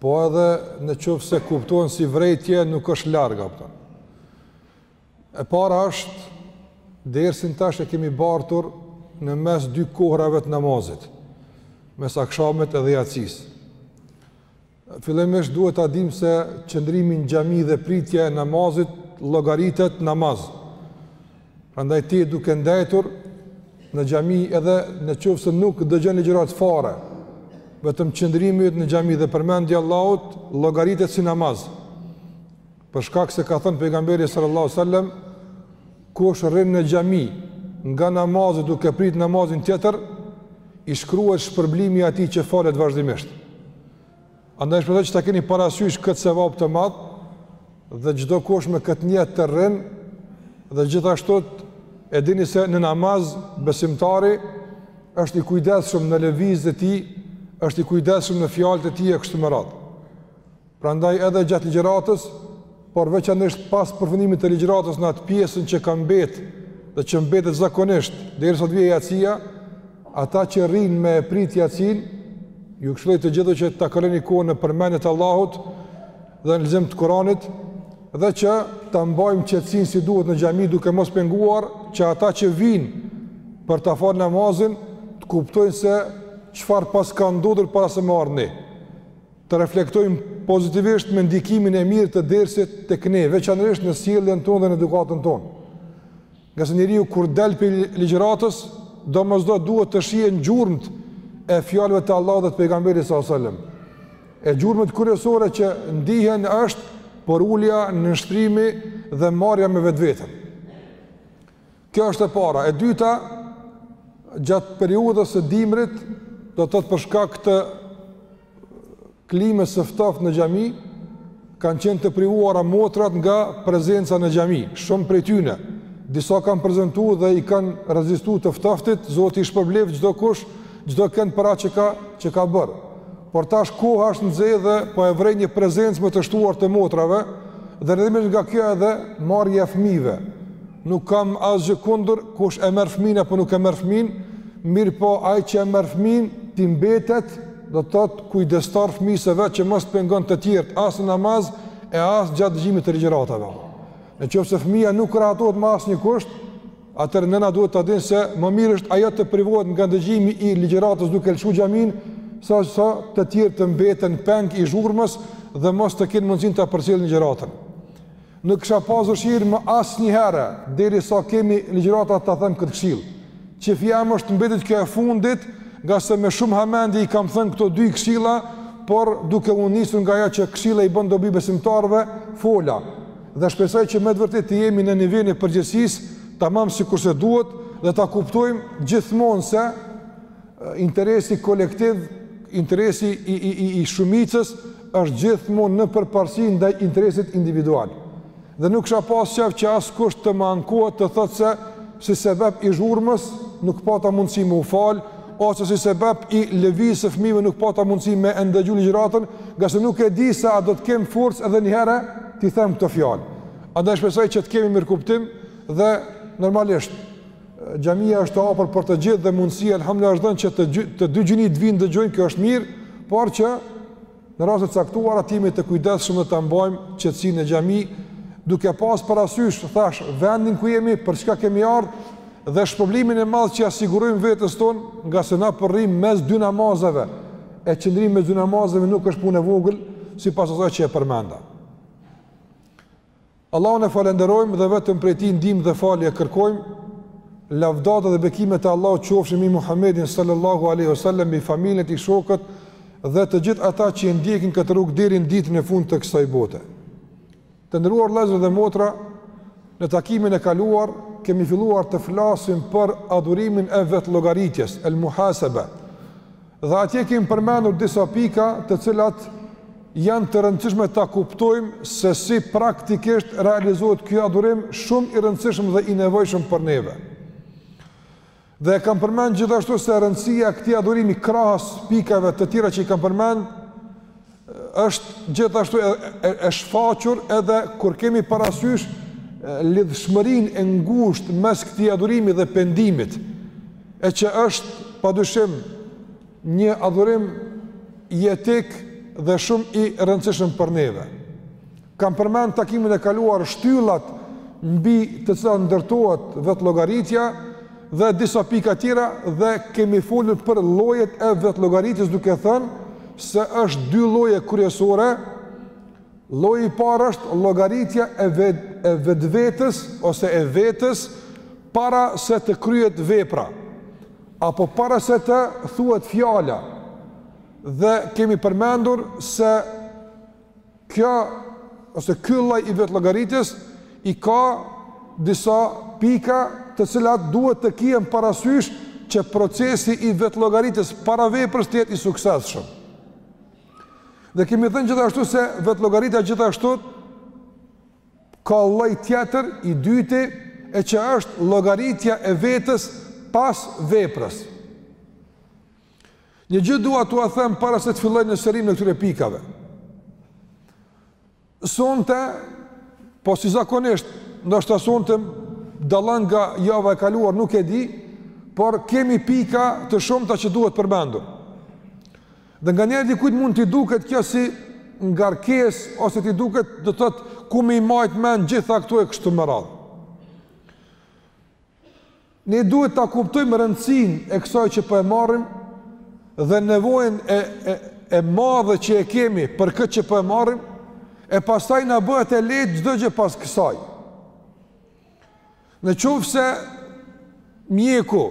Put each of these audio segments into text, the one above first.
Po edhe në qoftë se kuptohen si vërejtje, nuk është larg, apo. E para është, dersin tash e kemi bartur në mes dy kohrave të namazit, mes akshamit edhe jacisë. Fillimisht duhet ta dimë se qëndrimi në xhami dhe pritja e namazit, llogaritet namaz. Prandaj ti duke ndejtur në xhami edhe në qoftë se nuk dëgjon ligjëratë fare, vetëm qëndrimi në xhami dhe përmendja e Allahut llogaritet si namaz. Për shkak se ka thënë pejgamberi sallallahu alajhi wasallam, kush rrin në xhami nga namazi duke prit namazin tjetër, i shkruhet shpërblimi i atij që falet vazhdimisht. Andaj shpresoj që ta keni parasysh këtë sevap të madh dhe çdokush me këtë nijet të rrijë dhe gjithashtu e dini se në namaz besimtari është i kujdesshëm në lëvizjet e tij, është i kujdesshëm në fjalët e tij e kështu me radhë. Prandaj edhe gjatë ligjëratës por veçanërisht pas përfundimit të ligjëratës në atë pjesën që ka mbet dhe që mbetet zakonisht derisa të vijë jacia, ata që rrinë me e prit jacinë, ju këshilloj të gjithëve që ta kaloni kohën në përmendje të Allahut dhe në lexim të Kuranit dhe që ta mbajmë qetësinë si duhet në xhami duke mos penguar që ata që vijnë për ta fal namazin të kuptojnë se çfarë paska ndodhur para se me ardh ni. Të reflektojmë pozitivisht me ndikimin e mirë të dersit tek ne, veçanërisht në sjelljen tonë dhe në edukatën tonë. Ngase njeriu kur del pi ligjëratës, domosdo duhet të shihen gjurmët e fjalëve të Allahut dhe të pejgamberit s.a.s. E gjurmët kryesore që ndihen është përulja, nënshtrimi dhe marrja me vetveten. Kjo është e para, e dyta, gjatë periudhës së dimrit, do të thotë për shkak të klimës së ftoftë në xhami, kanë qenë të privuara motrat nga prezenca në xhami, shumë prej tyne, disa kanë prezentu dhe i kanë rezistu të ftoftit, Zoti i shpërbleftë çdokush, çdokënd për atë që ka, që ka bërë. Por tash koha është nxeh edhe po e vrej një prezencë më të shtuar të motrave, dhe rrjedhimisht nga kjo edhe marrja e fmijëve, Nuk kam asgjë kundër kush e merr fëmijën apo nuk e merr fëmijën, mirëpo ai që e merr fëmijën t'i mbetet, do të thotë kujdestar fëmijës së vet që mos të pengon të tjerët as në namaz e as gjatë dëgjimit të ligjëratave. Në qoftë se fëmija nuk rahatohet me asnjë kusht, atëherë nëna duhet ta dinë se më mirë është ajo të privohet nga dëgjimi i ligjëratës duke lëshu xhaminë, sesa të tjerët të mbeten peng i zhurmës dhe mos të kenë mundësinë ta përcjellin ligjëratën. Nuk kisha pas dëshirë më asnjëherë, derisa kemi ligjërata ta them këtë këshillë. Qejfi jem është t'mbetet kjo e fundit, ngase me shumë hamendje i kam thënë këto dy këshilla, por duke u nisur nga ajo që këshilla i bën dobi besimtarëve, fola. Dhe shpresoj që me të vërtetë të jemi në nivelin e përgjegjësisë, tamam sikurse duhet dhe ta kuptojmë gjithmonë se Interesi kolektiv, interesi i, i, i, i shumicës, është gjithmonë në përparësi ndaj interesit individual. Dhe nuk kisha pas qejf që askush të m'ankohet të thotë se si sebep i zhurmës nuk pata mundësi me u falë, ose si sebep i lëvizjes së fëmijëve nuk pata mundësi me e ndëgju ligjëratën, ngase nuk e di se a do të kem forcë edhe njëherë t'i them këto fjalë. Andaj shpresoj që të kemi mirëkuptim dhe normalisht Xhamia është e hapur për të gjithë dhe mundësia alhamdulillah është dhënë që të gjy, të dy gjinitë të vijnë dëgjojnë, kjo është mirë, por që në raste të caktuara të jemi të kujdesshëm dhe ta mbajmë qetësinë në xhami, duke pas parasysh thashë vendin ku jemi, për çka kemi ardhur dhe shpërblimin e madh që ia sigurojmë vetes tonë, ngase na po rrimë mes dy namazeve. E qëndrimi mes dy namazeve nuk është punë e vogël, sipas asaj që e përmenda. Allahun e falënderojmë dhe vetëm prej Tij ndihmë dhe falje kërkojmë, lavdata dhe bekimet e Allahut qofshin mbi Muhammedin sallallahu alaihi wasallam, mbi familjen e tij, shokët dhe të gjithë ata që e ndjekin këtë rrugë deri në ditën e fundit të kësaj bote. Të nderuar vëllezër dhe motra, në takimin e kaluar kemi filluar të flasim për adhurimin e vetëllogaritjes, el muhasebe. Dhe atje kemi përmendur disa pika të cilat janë të rëndësishme ta kuptojmë se si praktikisht realizohet ky adhurim shumë i rëndësishëm dhe i nevojshëm për neve. Dhe e kam përmend gjithashtu se rëndësia e këtij adhurimi krahas pikave të tjera që i kam përmend Është gjithashtu e, e shfaqur edhe kur kemi parasysh lidhshmërinë e ngushtë mes këtij adhurimi dhe pendimit, e që është, pa dyshim, një adhurim jetik dhe shumë i rëndësishëm për neve. Kam përmend takimin e kaluar shtyllat mbi të cilat ndërtohet vetëllogaritja dhe disa pika tjera dhe kemi folur për llojet e vetëllogaritjes duke thënë se është dy lloje kryesore. Lloji i parë është llogaritja e vet e vetvetes ose e vetes para se të kryhet vepra apo para se të thuhet fjala. Dhe kemi përmendur se Kjo ose ky lloj i vetëllogaritjes i ka disa pika të cilat duhet të kihen parasysh që procesi i vetëllogaritjes para veprës të jetë i suksesshëm. Dhe kemi thënë gjithashtu se vetëllogaritja gjithashtu ka lloj tjetër i dyti e që është llogaritja e vetes pas veprës. Një gjë dua t'ua them para se të filloj në sqarimin e këtyre pikave. Sonte, po si zakonisht, ndoshta sonte dallon nga java e kaluar, nuk e di, por kemi pika të shumta që duhet përmendur. Dhe nganjëherë dikujt mund t'i duket kjo si ngarkesë, ose t'i duket do të thotë ku me i majtë men gjitha këto e kështu me radhë. Ne duhet ta kuptojmë rëndësinë e kësaj që po e marrim dhe nevojën e e e madhe që e kemi për këtë që po e marrim, e pastaj na bëhet e lehtë çdo gjë pas kësaj. Në qoftë se mjeku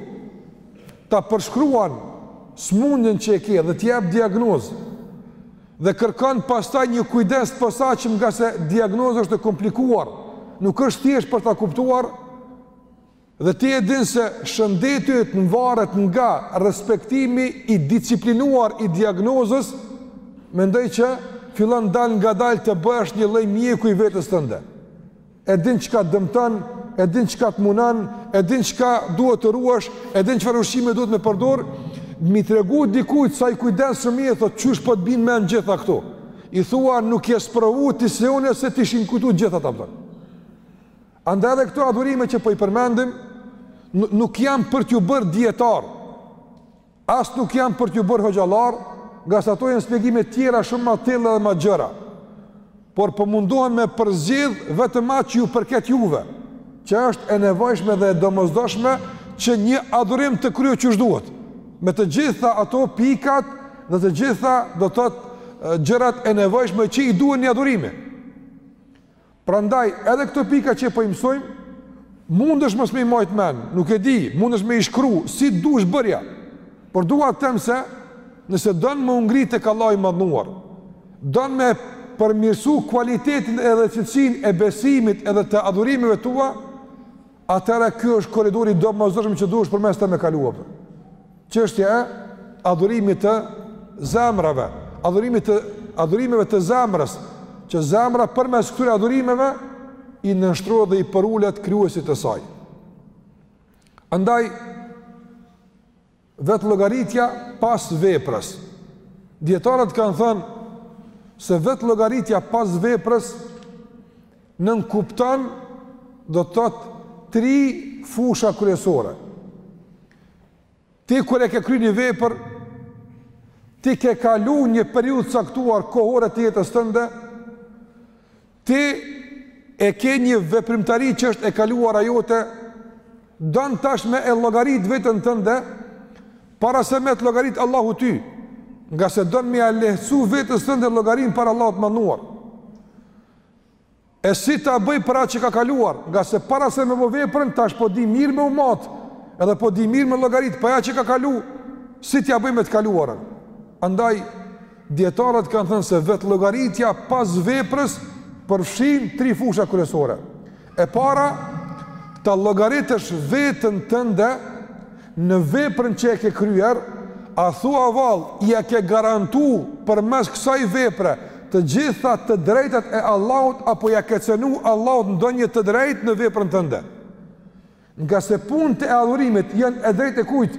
ta përshkruan smundjen që e ke dhe të jap diagnozë, Dhe kërkon pastaj një kujdes të posaçëm ngase diagnoza është e komplikuar, nuk është thjesht për ta kuptuar dhe ti e din se shëndeti yt mvaret nga respektimi i disiplinuar i diagnozës, mendoj që fillon dalngadalë të bëhesh një lloj mjeku i vetes tënde. e din çka të dëmton, e din çka të munon, e din çka duhet të ruash, e din çfarë ushqime duhet me përdor, me i tregu dikujt sa i kujdesshëm je, thotë qysh po të bin mend gjitha këto. I thua nuk je sprovu ti si unë se t'ishin kujtu gjitha ta bën. Andaj edhe këto adhurime që po i përmendim nuk janë për t'ju bërë dietar. As nuk janë për t'ju bërë hoxhallar, ngase ato janë spjegime të tjera shumë ma të thella edhe ma të gjëra. Por po mundohem me përzgjedh vetëm atë që ju përket juve, që është e nevojshme dhe e domosdoshme që një adhurim të kryhet siç duhet, me të gjitha ato pikat dhe të gjitha do të thotë gjërat e nevojshme që i duhen një adhurimi. Prandaj, edhe këto pika që po i mësojmë, mundesh mos me i majtë men, nuk e di, mundesh me i shkru, si dush bërja, por dua të them se, nëse don me u ngrit tek Allahi i madhnuar, don me përmirësu kualitetin edhe cilësinë e besimit edhe të adhurimeve tua, atëherë ky është korridori i domosdoshëm që duhesh përmes të me kalu apo. Çështja e adhurimit të zemrave, adhurimit të adhurimeve të zemrës, që zemra përmes këtyre adhurimeve i nënshtrohet dhe i përulet krijuesit të saj. Andaj Vetëllogaritja pas veprës. Dietarët kanë thënë se vetëllogaritja pas veprës nënkupton do të thotë tri fusha kryesore. Ti kur e ke kry një vepër, ti ke kalu një periudhë të caktuar kohore të jetës tënde, Ti e ke një veprimtari që është e kaluara jote, don tash me e llogarit veten tënde, para se me të llogarit Allahu ty, ngase don me ia lehtësu vetes tënde llogarinë para Allahut të madhëruar. E si ta bëj për atë që ka kaluar, ngase para se me bo veprën, tash po di mirë me u matë, edhe po di mirë me llogarit, po ajo që ka kalu, si t'ia bëj me të kaluarën. Andaj, Dijetarët kanë thënë se vetëllogaritja pas veprës përfshin tri fusha kryesore. E para, ta llogaritësh veten tënde në veprën që e ke kryer, a thua vallë ia ke garantu përmes kësaj vepre të gjitha të drejtat e Allahut apo ia ke cenu Allahut ndonjë të drejtë në veprën tënde. Ngase punët e adhurimit janë e drejtë e kujt?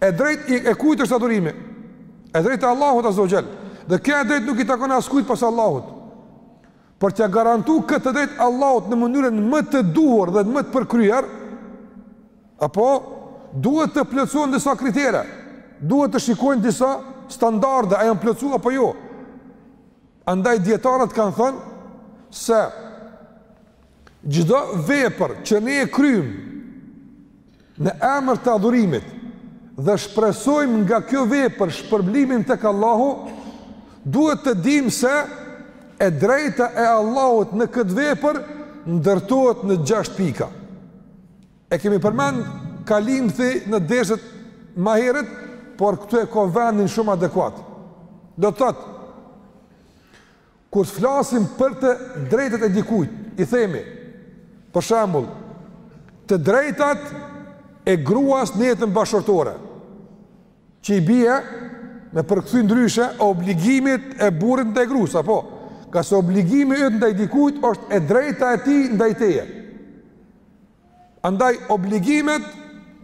E drejtë e kujt është adhurimi? E drejtë e Allahut azze ue xhel. Dhe kjo e drejtë nuk i takon askujt pas Allahut. Për t'ia garantu këtë drejtë Allahut në mënyrën më të duhur dhe më të përkryer, apo duhet të plotësohen disa kritere. Duhet të shikojnë disa standarde, a janë plotësu apo jo. Andaj dijetarët kanë thënë se çdo vepër që ne e kryjmë në emër të adhurimit dhe shpresojmë nga kjo vepër shpërblimin tek Allahu, duhet të dimë se e drejta e Allahut në këtë vepër ndërtohet në gjashtë pika. E kemi përmend kalimthi në derset ma herët, por këtu e ka vendin shumë adekuat. Do të thotë, kur flasim për të drejtat e dikujt, i themi, për shambull, të drejtat e gruas në jetën bashkëshortore, që i bie me përkthy ndryshe obligimet e burrit ndaj grus, apo, ngase obligimi yt ndaj dikujt është e drejta e tij ndaj teje. Andaj obligimet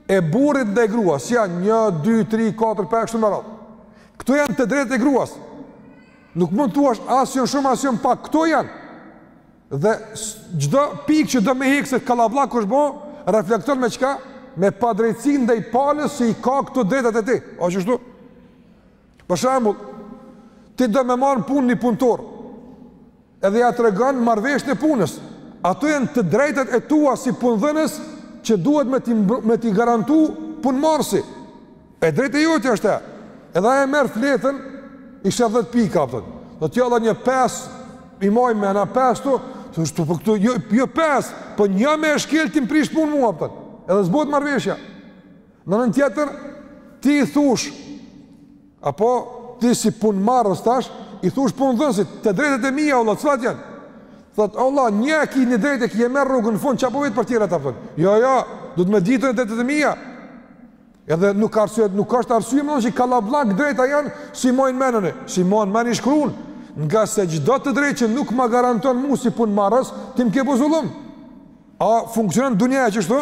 e burrit ndaj gruas janë 1 2 3 4 5 kështu me radhë. Këto janë të drejtat e gruas. Nuk mund thuash as janë shumë as janë pak, këto janë. Dhe çdo pikë që do me hek se kallabllak kush bë, reflekton me çka? Me padrejtësi ndaj palës që i ka këto drejtat e tij. A është ashtu. Për shembull, ti do me marrë punë një punëtor, edhe ia tregon marrëveshjen e punës. Ato janë të drejtat e tua si punëdhënës që duhet me t'i, me t'i garantu punëmarrësi. E drejt e jotja është e. Edhe ai merr fletën, i sheh 10 pika, a kupton. Do t'ja dhe një 5, i maj me në 5 tu, të është të për këtu, jo, jo 5, për po një me e shkelë ti më prish punë mua, a kupton. Edhe s'bohet marrëveshja. Në anën tjetër, ti i thush apo ti si punëmarrës tash i thush punëdhënësit, të drejtat e mia olla, cilat janë? Thot olla, një e ki një drejtë e ki e merr rrogën në fund, çka po vet për tjera ta thon. Jo, jo, do me i ditë unë drejtat e mia. Edhe nuk është arsye, nuk është arsye që kallabllak drejta janë s'i maj n'men, a s'i man n'men i shkruan, ngase çdo të drejtë që nuk ma garanton mua si punëmarrës, ti më ke bo zullum. A funksionon dunjaja qështu?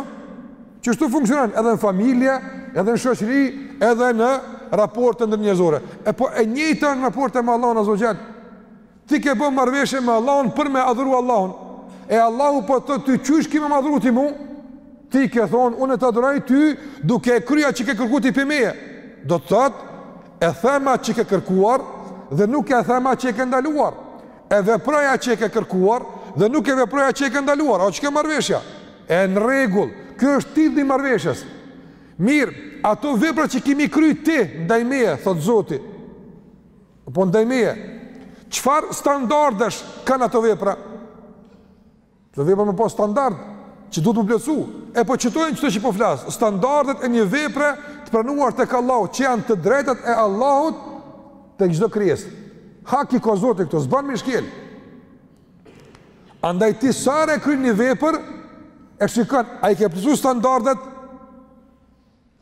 Qështu funksionon edhe në familje, edhe në shoqëri, edhe në raporte ndërnjerëzore. E po e njëjta në raporte me Allahun Azze ue Xhel. Ti ke bo marrëveshje me Allahun për me adhuru Allahun. E Allahu po thotë ty qysh ki me m'adhuru ti mu? Ti ke thonë, unë të adhuroj ty duke e kry atë që ke kërku ti pej meje. Do të thotë, e them atë që ke kërkuar dhe nuk e them atë që ke ndaluar. e veproj atë që e ke kërkuar dhe nuk e veproj atë që e ke ndaluar, o që ke marrëveshja, e në rregull, kjo është titulli i marrëveshjes, mirë, ato vepra që ki me i kry ti, ndaj meje, thot zoti, apo ndaj meje, çfarë standardesh kanë ato vepra, Dhe vepra me pas standard që duhet me plotësu. E po qito janë qito që po flas, standardet e një vepre të pranuar tek Allahu, që janë të drejtat e Allahut tek çdo krijesë. Hak i ka Zoti këto, s'bën me i shkel. Andaj ti sa herë e kryen një vepër, e shikon, a i ke plotësuar standardet?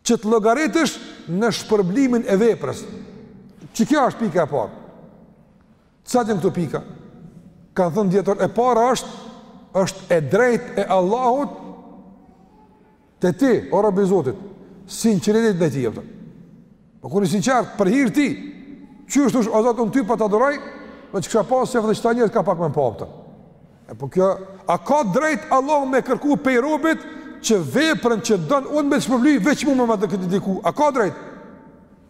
që të llogaritesh në shpërblimin e veprës. Që kjo është pika e parë. Cilat janë këto pika? Kanë thënë dijetarët, e para është, është e drejt e Allahut te ti, o rob i Zotit, sinqeriteti ndaj tij, a kupton. Po kur je i sinqertë, për hir tij, qysh thush o Zot unë ty po të adhuroj, veç kisha pasë qef edhe qëta njerëz ka pak me më pa, E po kjo, a ka drejt Allahu me kërku pej robit që veprën që don unë me të shpërbly veç mua me ma dediku? A ka drejt?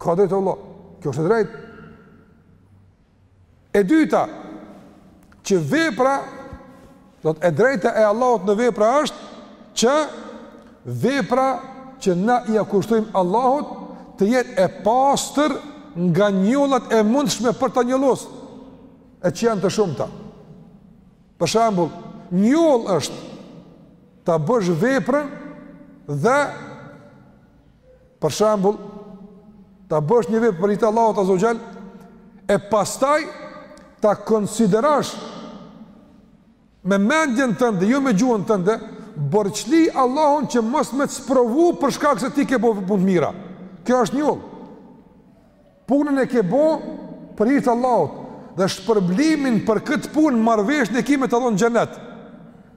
Ka drejt Allah. Kjo është e drejt. E dyta, që vepra do të e drejta e Allahut në vepra është që vepra që na ia kushtojmë Allahut të jetë e pastër nga njollat e mundshme për ta njollos. e që janë të shumta. Për shembull, njollë është ta bësh veprën dhe për shembull ta bësh një vepër për hir të Allahut azza ue xhel e pastaj ta konsiderosh me mendjen tënde, jo me gjuhën tënde, borçli Allahun që mos me të sprovu për shkak se ti ke bo punë të mira. Kjo është njollë. Punën e ke bo për hir të Allahut dhe shpërblimin për këtë punë marrëvesh në kijamet ta dhon xhenet.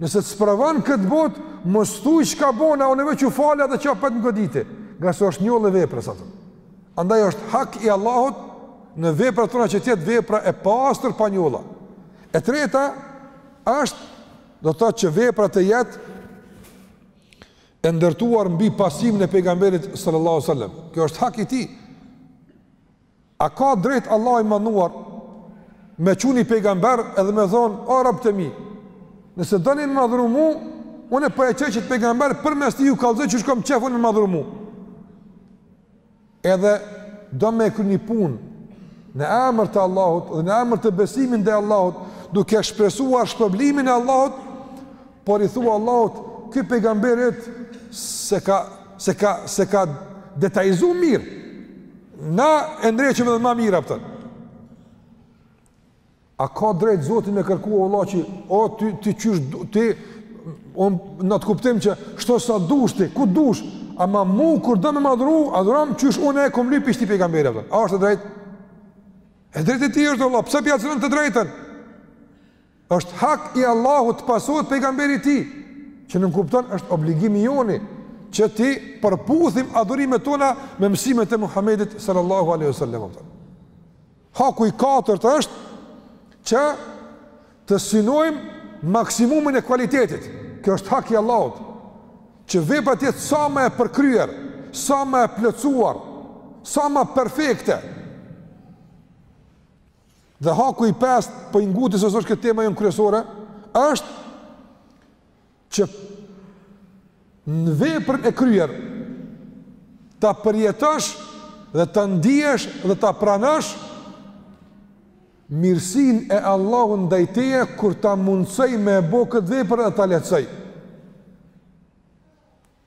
Nëse të sprovon në këtë botë, mos thuaj çka bona, unë veç u fala dhe qe po më godet, ngase është njollë e veprës sate. Andaj është hak i Allahut në veprat tona që të jetë vepra e pastër pa njolla. E treta është do të thotë që vepra të jetë e ndërtuar mbi pasimin e pejgamberit sallallahu alaihi wasallam. Kjo është hak i tij. A ka drejt Allah i madhëruar me çu ni pejgamber edhe me thon o rob të mi. Nëse doni me m'adhuru mu, unë po e çoj qit pejgamber përmes tij ju kallzoj qysh kom qejf unë me m'adhuru mu. Edhe do me kry një punë në emër të Allahut dhe në emër të besimit ndaj Allahut, duke shpresuar shpërblimin e Allahut, por i thua Allahut, ky pejgamberi yt s'e ka, s'e ka, s'e ka detajizu mirë, na e ndreqim edhe ma mirë, a kupton. A ka drejt Zoti me kërku o vëlla që o ti ti qysh ti on në të kuptim që shto sa dush ti, ku dush, ama mu kur do me m'adhuru, adhurom qysh unë e kom lyp prej çiti pejgamberi, a kupton. A është e drejtë? E drejtë e tij është vëlla, pse p'ja cenon të drejtën? Është hak i Allahut të pasohet pejgamberi i tij, që nënkupton është obligimi joni që t'i përputhim adhurimet tona me mësimet e Muhamedit sallallahu alaihi wasallam. Haku i katërt është që të synojmë maksimumin e kualitetit. Kjo është hak i Allahut. Që vepra të jetë sa ma e përkryer, sa ma e plotësuar, sa ma perfekte. Dhe haku i pestë, po i nguti se s'o kjo tema jonë kryesore, është që në veprën e kryer ta përjetosh dhe ta ndiesh dhe ta pranosh mirësinë e Allahut ndaj teje kur ta mundësoi me e bo këtë vepër dhe ta lehtësoi.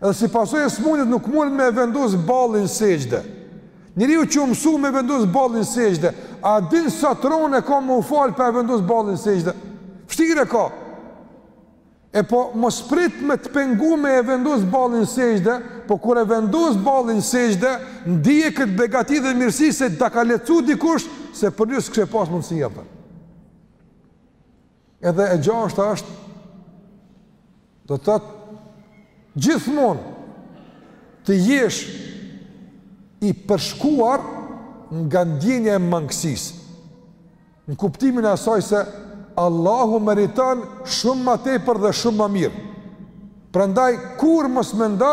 Edhe si pasojë e sëmundjes nuk mundet me e vendosë ballin sexhde. Njeriu që u mësu me vendosë ballin sexhde, a din sa t'ronë e ka me u falë pa e vendosë ballin sexhde? Vështirë e ka. E po mos prit me të pengu me e vendosë ballin sexhde, po kur e vendosë ballin sexhde, ndije këtë begati dhe mirësi se ta ka lehtësu dikush se përndryshe s'kishe pas mundësi, a kupton. Edhe e gjashta është do të thotë gjithmonë të jesh i përshkuar nga ndjenja e mangësisë. Në kuptimin e asaj se Allahu meriton shumë më tepër dhe shumë më mirë. Prandaj kurrë mos mendo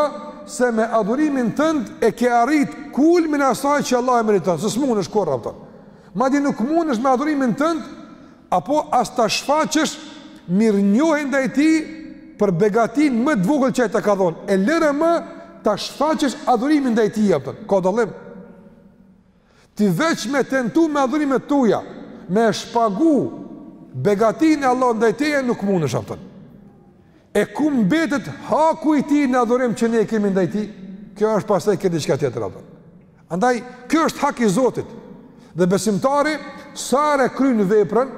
se me adhurimin tënd e ke arrit kulmin e asaj që Allahu e meriton. S'mundesh kurrë, a kupton. Madje nuk mundesh me adhurimin tënd Apo as ta shfaqësh mirënjohjen ndaj tij për begatinë më të vogël që ai të ka dhënë, e lëre më ta shfaqësh adhurimin ndaj tij, a kupton, ka dallim. Ti veç me tentu me adhurimet tuja, me e shpagu begatinë e Allahut ndaj teje nuk mundesh, a kupton. E ku mbetet haku i tij në adhurim që ne e kemi ndaj tij, kjo është pastaj krejt diçka tjetër, a kupton. Andaj, kjo është hak i Zotit, dhe besimtari, sa herë e kryen veprën,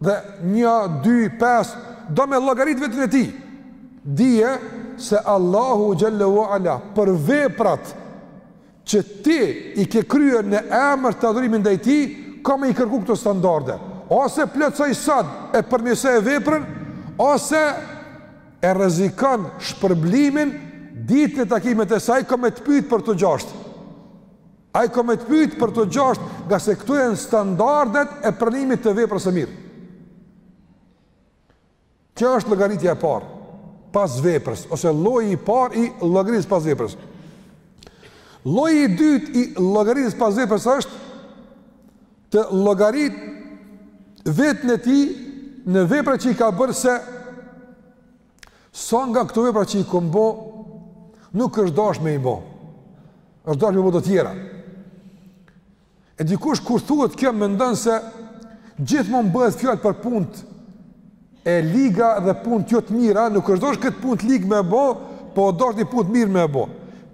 dhe një, dy, pes, do me llogaritë veten e tij, dije se Allahu xhel-le ue ala, për veprat, që ti i ke kryer në emër të adhurimit ndaj tij, ka me i kërku këto standarde, ose plotësoji sot e përmirësoje veprën, ose e rrezikon shpërblimin ditën e takimit, se ai ka me të pyet për të gjashtë. Ai ka me të pyet për të gjashtë, ngase këto janë standardet e pranimit të veprës së mirë. Kjo është llogaritja e parë pas veprës ose lloji i parë i llogarisë pas veprës. Lloji i dytë i llogarisë pas veprës është të llogarit veten e tij në veprat që i ka bërë se sa nga këto vepra që i kom bo nuk është dash me i bo është dash me bo të tjera e dikush kur thuhet kjo mendon se gjithmonë bëhet fjalë për punët e liga dhe punët jo të mira nuk është dash këtë punë t'ligë me bo po dash një punë t'mirë me bo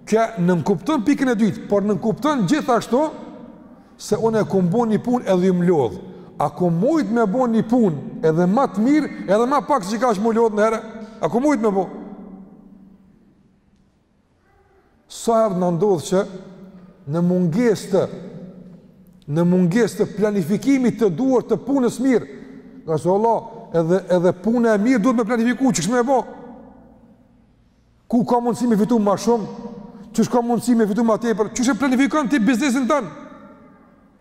kjo nënkupton pikën e dytë por nënkupton gjithashtu se unë e kum bo një punë edhe jum lodhë, a kum mujtë me bo një punë edhe ma të mirë, edhe ma pak se çka jum lodhë njëherë, a kum mujtë me bo? Sa herë na ndodh që në mungesë të, në mungesë të planifikimit të duhur të punës mirë, ngase Allah, edhe, edhe puna e mirë duhet me planifiku, qysh me bo? Ku ka mundësi me fitu ma shumë? Qysh ka mundësi me fitu ma tepër? Qysh e planifikon ti biznesin tanë?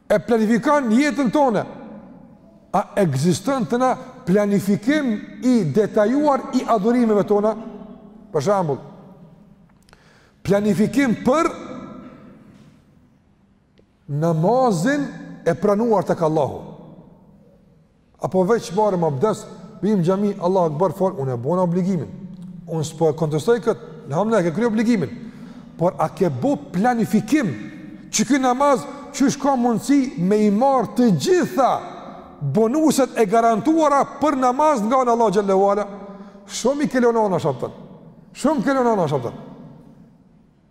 E planifikon jetën tane? A ekziston te na planifikim i detajuar i adhurimeve tona? Për shembull, planifikim për namazin e pranuar tek Allahu. Apo veç marrim abdes, vijmë në xhami, Allahu Akbar, fal, unë e bona obligimin. Unë s'po e kontestoj kët. Alhamdulillah, ke kry obligimin. Por a ke bo planifikim që ky namaz qysh ka mundësi me i marr të gjitha bonuset e garantuara për namaz nga Allahu xhel-le ve ala? Shumë i ke lon anash, a kupton. Shumë ke lon anash, a kupton.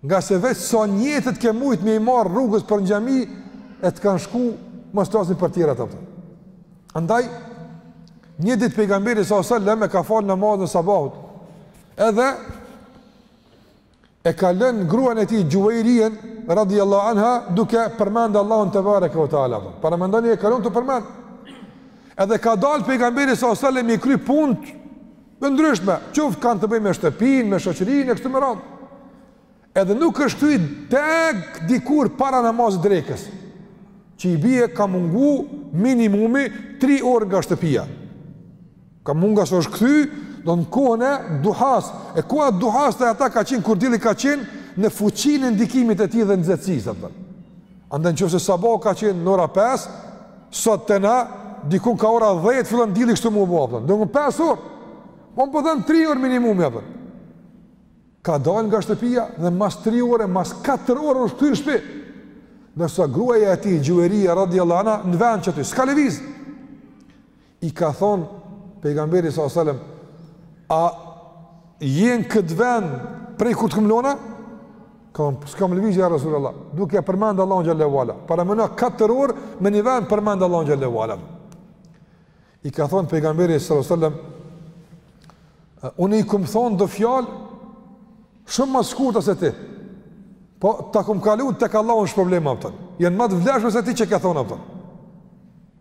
Ngase veç sa nijete ke mujtë me i marrë rrugës për në xhami, e të kanë shku, mos të flasim për tjerat, a kupton. Andaj, një ditë pejgamberi sa selam e ka falë namazin e sabahut, edhe e ka lënë gruan e tij Xhuvejrijen, radijallahu anha, duke përmendë Allahun tebareke ve teala. Paramendoni e ka lon tu përmendë. Edhe ka dalë pejgamberi sa selam me i kry punët, Të ndryshme, qoftë kanë të bëjnë me shtëpinë, me shoqërinë e kështu me radhë. Edhe nuk është kthy tek dikur para namazit drekës, që i bie ka mungu minimumi 3 orë nga shtëpia. Ka mungu se është kthy, do në kohën e duhas, e koha e duhas te ata ka qenë, kur dilli ka qenë, në fuqinë e ndikimit të tij dhe nxehtësisë, Andaj në qoftë se sabahu ka qenë në ora 5, sot te na dikun kah ora 10 fillon dielli kështu me u bo, a kupton. Dikun 5 orë. Po me thon 3 orë minimumi, a kupton. Ka dalë nga shtëpia dhe mas 3 orë, mas 4 orë është kthy në shtëpi. Ndërsa gruaja e tij Xhuvejrija radijallahu anha në vend qaty, s'ka lëviz. I ka thonë pejgamberi sa selam, a je në këtë vend prej kur të kam lënë? Ka thonë, s'kam lëvizë ja Resulullah. Duke përmend Allahun xhel-le ve ala. Paramendo katër orë në një vend përmend Allahun xhel-le ve ala. I ka thonë pejgamberi sa selam, unë i kum thonë do fjalë shumë ma t'shkurta se ti. Po ta kum kalu tek Allahu në shpërblime, a kupton. Janë ma të vlefshme se ti që ke thonë, a kupton.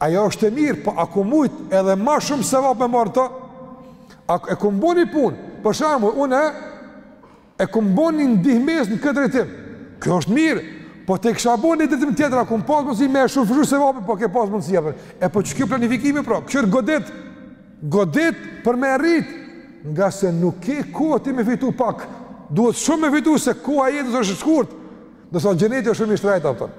Ajo është e mirë, po a kum mujt edhe ma shumë sevape me marrë në to? A e kum bo një punë? Për shembull, unë e, e kum bo një ndihmesë në këtë drejtim? Kjo është mirë, po ta kisha bo një drejtim tjetër, a kum pasë mundësi me i shumëfishu sevapet, po ke pasë mundësi jepër. E po qe kjo planifikimi, pra, kjo është godit, godit për me rrit, ngase nuk ke kohë ti me fitu pak, duhet shumë me fitu se koha e jetës është shkurt, ndërsa xheneti është shumë i shtrejtë, a kupton.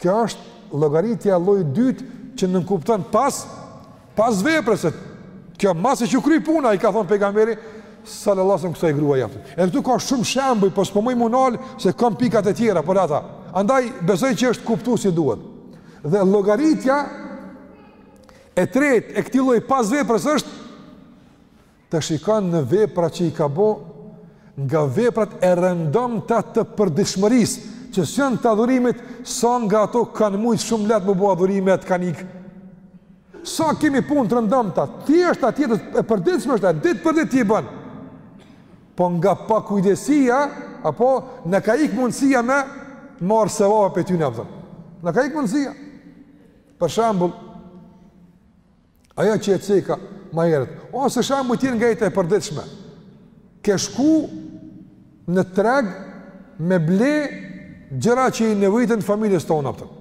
Kjo është llogaritja e llojit dytë që nënkupton pas pas veprës. Kjo masi u kry puna i ka thon pejgamberi sallallahu alajhi wasallam kësaj gruaje, a kupton. Edhe këtu ka shumë shembuj, po s'po muj m'u nal se kam pikat e tjera për ata. Andaj besoj që është kuptu si duhet. Dhe llogaritja e tretë e këtij lloji pas veprës është të shikon në veprat që i ka bo, nga veprat e rëndomta të përditshmërisë, që s'janë të adhurimit, sa nga ato kanë mujtë shumë lehtë m'u bo adhurime e të kanë ikë. Sa kemi punë të rëndomta, thjesht jetë e përditshme është, e ditë për ditë ti i bën. Po nga pakujdesia, apo na ka ikë mundësia me marrë sevap prej tyne, a kupton. Na ka ikë mundësia. Për shembull, ajo që e ceka ma herët, ose shembuj tjerë nga jeta e përditshme, ke shku në treg me ble gjëra që i nevojiten familjes tonë, a kupton.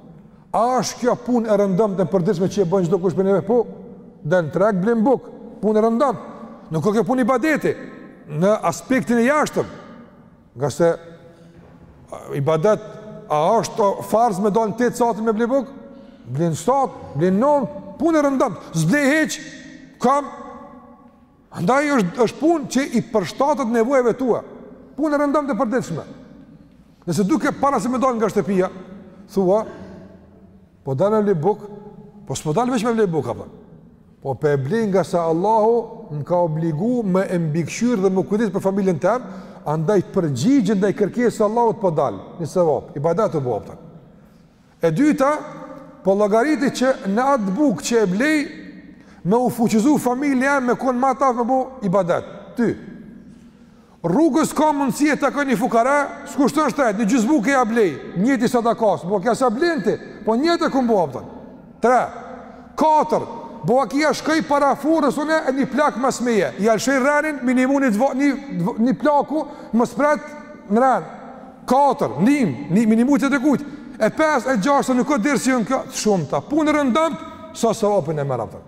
A është kjo punë e rëndomtë e përditshme që e bën çdokush prej neve? Po, dhe në treg blem bukë, punë e rëndomtë. Nuk o kjo punë ibadeti, në aspektin e jashtëm. Ngase ibadet, a është farz me dalë në tetë sahatin me ble bukë? Ble në shtatë, ble në nëntë, punë e rëndomtë, s'ble hiç, kam. Andaj është, është punë që i përshtatet nevojave tua, punë e rëndomtë e përditshme. Nëse duke para se me dalë nga shtëpia, thua, Po dal me ble bukë, po s'po dal veç me ble bukë, apo. Po po e blej ngase Allahu më ka obligu me e mbikëqyr dhe m'u kujdes për familjen teme, andaj përgjigje ndaj kërkesës së Allahut po dal, një sevap, ibadet u bo, a kupton. E dyta, po llogariti që në atë bukë që e blej, me u fuqizu familja e me konë ma t'aftë me bo ibadet, dy. Rrugës ka mundësi e takoj një fukara, s'kushton shtrejt, një gjysë buke ia blej, nijeti sadakasë, bo vaki s'ia blen ti, po nijetin e kem bo, a kupton. Tre, katër, bo vaki shkoj para furrës unë e një plakë mas meje, ia lëshoj renin, me i nimu një plaku, mos pret në ren. Katër, nimë, me i nimu tjetërkujt. E pesë, e gjashtë, nuk o dirë si unë kjo, të shumta, punë e rëndomtë, sa sevapin e merr, a kupton.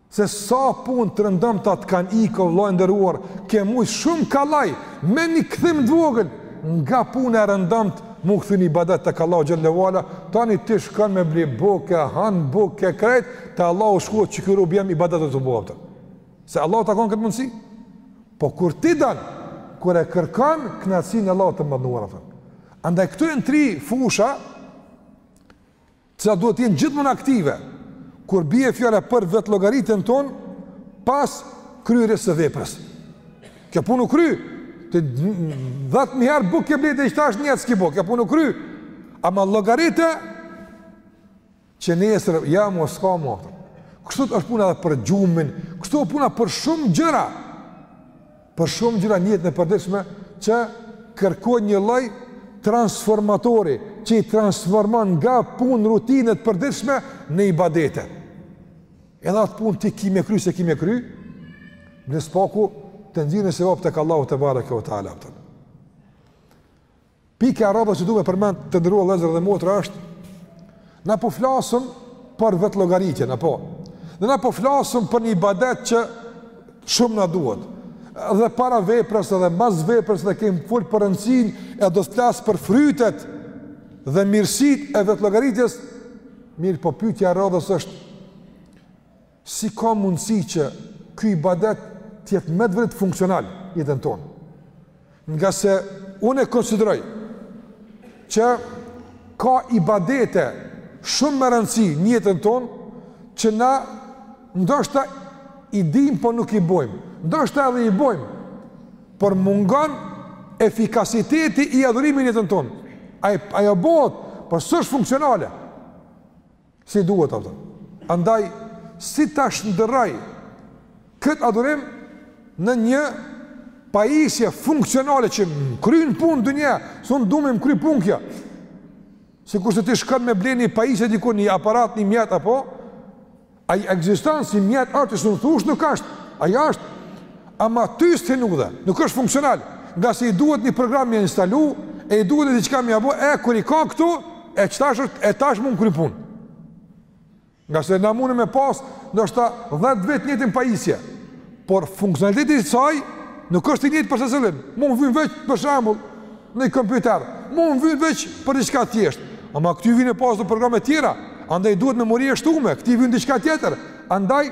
Se sa punë të rëndomta të kanë ikë o vëlla i nderuar, ke mujtë shumë kallaj me një kthim të vogël nga puna e rëndomtë mu kthy në ibadet tek Allahu xhel-le ue ala, tani ti shkon me ble bukë e han bukë e krejt te Allahu shkruhet që ky robi jem ibadet është tu bo, a kupton. Se Allahu ta ka dhonë këtë mundësi. Po kur ti don, kur e kërkon kënaqësinë e Allahut të madhnuar, a kupton. Andaj këto janë tri fusha të cilat duhet të jenë gjithmonë aktive kur bie fjala për vetëllogaritjen tonë pas kryerjes së veprës. Kjo punë u kry, ti dhetë mijë herë bukë ke ble edhe qëta është njëjtë s'ki bukë, kjo punë u kry, ama llogarite që nesër, ja mu, s'ka mu, kështu është puna edhe për gjumin, kështu është puna për shumë gjëra, Për shumë gjëra në jetën e përditshme që kërkojnë një lloj transformatori që i transformon nga punë rutinë të përditshme në ibadete. Edhe atë punë ti ki me kry se ki me kry, bile s'paku të nxjerrim sevap tek Allahu tebareke ve teala. Pika e radhës që du me përmend të nderuar vëllezër dhe motra është na po flasëm për vetëllogaritjen apo dhe na po flasëm për një ibadet që shumë na duhet dhe para veprës dhe mbas veprës ne kemi fol për rëndësinë e do të flas për frytet dhe mirësitë e vetëllogaritjes mirëpo pyetja e radhës është Si ka mundësi që ky ibadet të jetë me të vërtetë funksional në jetën tonë? Ngase unë e konsideroj që ka ibadete shumë me rëndësi në jetën tonë që na ndoshta i dim po nuk i bojmë, ndoshta edhe i bojmë, por mungon efikasiteti i adhurimit në jetën tonë. Ai ajo bëhet, por s'është funksionale. si duhet, a kupton. Andaj si ta shndërroj këtë adhurim në një pajisje funksionale që m'kryen punë dunia, se unë du me m'kry punë kjo. Sikurse ti shkon me ble ni pajisje diku një aparat një mjet apo ai ekziston si mjet ashtë, s'mun thush nuk ashtë. Ai ashtë Ama ty s'të nuk dhe, nuk është funksional, ngase i duhet një program me instalu, e i duhet diçka me ja bo, e kur i ka këto, e qëtash është, e tash mun kry punë. Ngase na munemi me pas, ndoshta dhetë vetë njëjtën pajisje, por funksionaliteti i saj, nuk është i njëjtë për secilin, mu m'vyn veç për shembull, një kompjuter, mu m'vyn veç për diçka thjeshtë, ama këtij i vyn me pas do programe tjera, andaj duhet memorie e shtume, këtij i vyn diçka tjetër, andaj,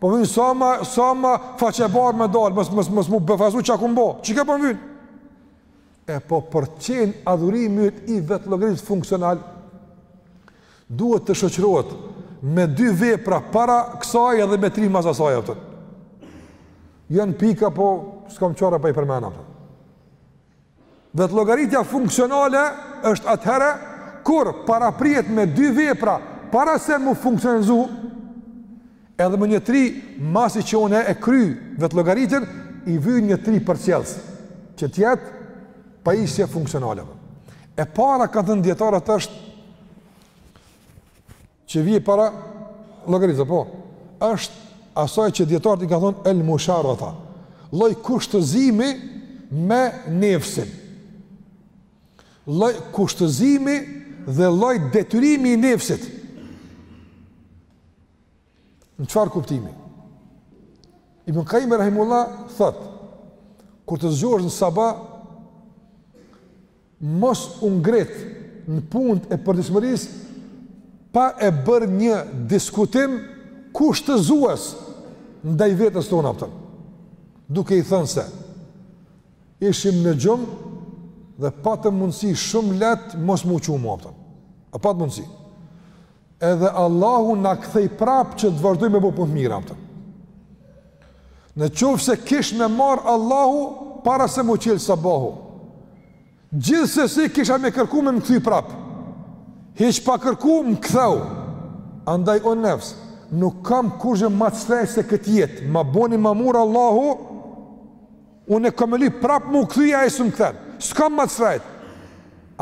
Po m'vyn sa ma sa ma faqebardhë me dal, mos mos mos m'u befasu çka kom bo. Çka po m'vyn? E po për të qenë adhurimi i vetëllogarisë funksional, duhet të shoqërohet me dy vepra para kësaj edhe me tri mas asaj, a kupton. Janë pika, po s'kam çare pa i përmenë, a kupton. Vetëllogaritja funksionale është atëherë kur paraprihet me dy vepra para se mu funksionizu, edhe me një tri masi që une e kry vetëllogaritjen, i vyjnë një tri përcjellës, që të jetë pajisje funksionale. E para kanë thënë dijetarët është Që vjen para llogaritjes, po. Është asaj që dijetarët i kanë thon el musharata. Lloj kushtëzimi me nefsin. Lloj kushtëzimi dhe lloj detyrimi i nefsit. Në çfarë kuptimi? Ibn Qayyim rahimullah thot kur të zgjohesh në sabah mos u ngrit në punët e përditshmërisë pa e bërë një diskutim kushtëzues ndaj vetes tonë apton duke i thënë se ishim në gjumë dhe pat mundësi shumë lehtë mos me u çu më apton a pat mundësi Edhe Allahu na ktheu prapë që të vazhdojmë me bo punë të mira, apton. Në qoftë se kish më marrë Allahu, para se mu çelë sabahu, gjithsesi kisha me kërku me më kthy prapë, hiq pa kërku më ktheu, andaj o nefs, nuk kam kurgjë ma të shtrejtë se këtë jetë, ma boni ma murr Allahu, Unë kam me lyp prap mu kthy ai s'më kthen. S'kam ma të shtrejt.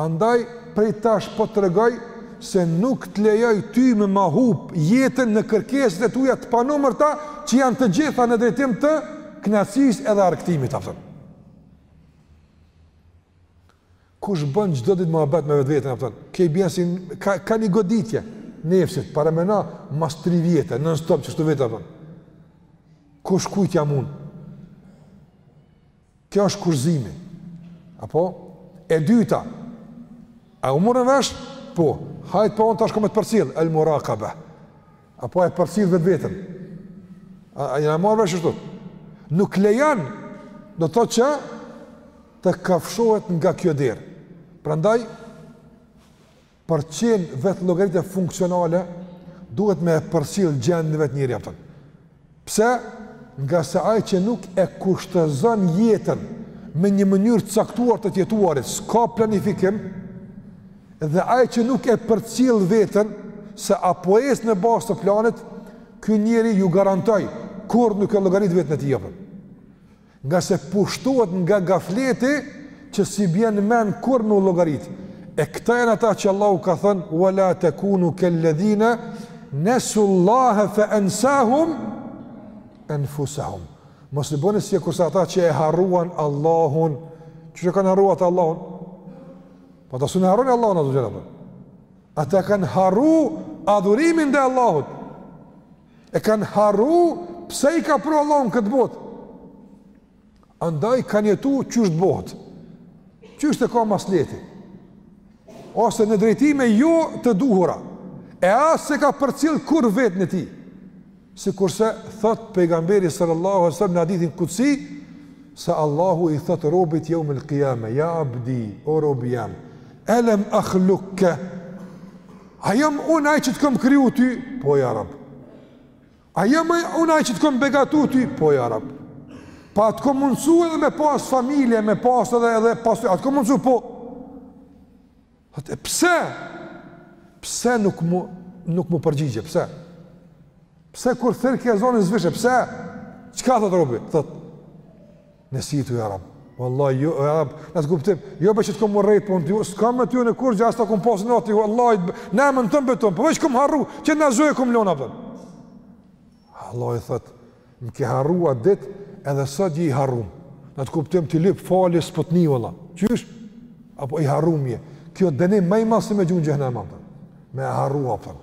Andaj prej tash po tregoj se nuk të lejoj ty me ma hup jetën në kërkesat e tua të panumërta që janë të gjitha në drejtim të kënaqësisë edhe argëtimit, apton. Kush bën çdo ditë muhabet me vetveten, apton, kjo i bjen si ka ka një goditje nefsit paramendo mas 3 vjetë non stop qështu vetë apton. Kush kujt jam unë? Kjo është kushtëzimi. Apo e dyta. A u morëm vesh? Po. Hajt po on tash kom me të përcjell el muraqaba. Apo e përcil vetveten. A, a jena marrë vesh kështu? Nuk lejan, do të thotë që të kafshohet nga kjo derë. Prandaj, për qenë vetëllogaritja funksionale, duhet me përcil gjendjen e vet njeri, apton. Pse? Ngase ai që nuk e kushtëzon jetën me një mënyrë të caktuar të të jetuarit, s'ka planifikim, dhe ai që nuk e përcjell veten se a po ecë në bazë të planit, ky njeri ju garantoj, kurrë nuk e llogarit veten e tij apo. Ngase pushtohet nga gafleti që s'i bjen n'men kurrë me u llogarit. E këta janë ata që Allahu ka thënë wala takunu kalladhina nasullaha fa ansahum anfusahum. Mos u bëni sikurse ata që e harruan Allahun, që e kanë harruar Allahun. Po ata s'un e harrojnë Allahun azze ve xhel. Ata kanë harruar adhurimin ndaj Allahut. E kanë harru pse i ka pru Allahu në këtë botë. Andaj kanë jetu qysh të botë. Qysh e ka masleti. Ose në drejtime jo të duhura. E as s'e ka përcjell kurrë veten e tij. Sikurse thotë pejgamberi sallallahu alejhi selem në hadithin kudsi, se Allahu i thotë robit jeumel kijame, ja abdi, o robi jem, elem akhlukke, A jam unë ai që të kam kriju ty? Po ja rab. A jam unë ai që të kam begatu ty? Po ja rab. Po a të kam mundësu edhe me pas familje, me pas edhe edhe pas... A të kam mundësu? Po. Atëherë pse? Pse nuk m'u, nuk m'u përgjigje? Pse? Pse kur thërrke ezani s'vishe? Pse? Çka thotë robi? Thotë. Nesitu ja rab, vallahi, jo ja rab, në atë kuptim, jo për që të kom urrejt, po në të ju, s'kam me ty kurgjë, as të kom pasë inati, vallahi, ne më në tëmë beton, po veç kom harru, që në zhojë kom lonë, kupton. Allahu i thotë, më ke harru atë ditë, edhe sot je i harrum, në atë kuptim ti lyp falje s'po të ni, vallahi, qysh, a po i harrum je, kjo dënim ma i madh se me gjujt n'xhehenem, me harru, kupton,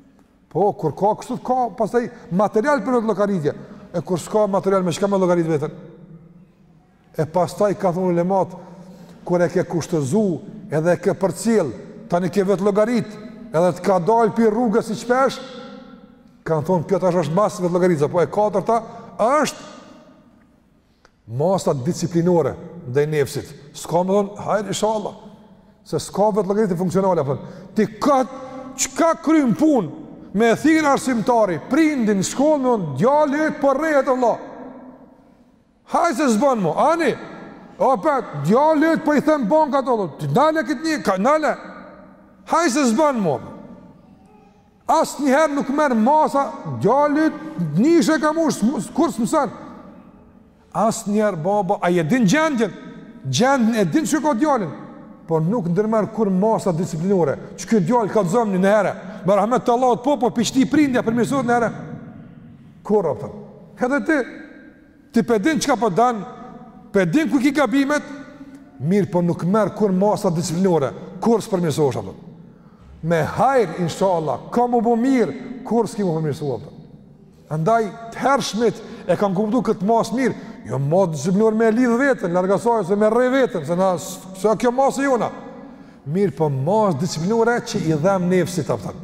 Po, kur ka kushte ka, pastaj material për vetëllogaritje. E kur s'ka material, me çka me llogarit veten? E pastaj kanë thonë ulemat, kur e ke kushtëzu, edhe e ke përcjell, tani e ke vetëllogarit, edhe të ka dalë prej rruge si shpesh, kanë thonë, kjo tash është mas vetëllogaritjes, po e katërta është, masa disiplinore ndaj nefsit, s'ka me thonë, hajr, inshallah, se s'ka vetëllogaritje funksionale, kupton. ti këtë, çka kryn punë, me e thirr arsimtari prindin n'shkollë, me thonë, djali yt po rrehet, vallah, hajt se s'ban mo, ani, opet, djali yt po i then bankat, vallah, nale këtë një, ka, nale, hajt se s'ban mo, Asnjëherë nuk merr masa djalit, njishe ka mush, kurrë s'mëson. Asnjëherë baba, ai e din gjendjen. Gjendjen e din qysh e ka djalin, por nuk ndërmerr kurrë masa disiplinore. Qiky djalë ka të zëmë një nëhere, me rahmet të Allahut po, po, prej qëti prindi a përmirësohet nëhere? Kurrë, kupton, edhe ti, Ti pe din çka po dan, pe din ku i ki gabimet, mirëpo nuk merr kurr masa disiplinore, kurr s'përmirësohesh, a kupton. Me hajr, inshallah, ka m'u bo mirë, kurr s'ki m'u përmirësu, a kupton. Andaj, të hershmit e kanë kuptu këtë masë mirë, jo masë disiplinore me lidh veten, larg asaj, se me rreh veten, se na, s'a kjo masë e jona. Mirëpo masë disiplinore që i dhem nefsit, a kupton.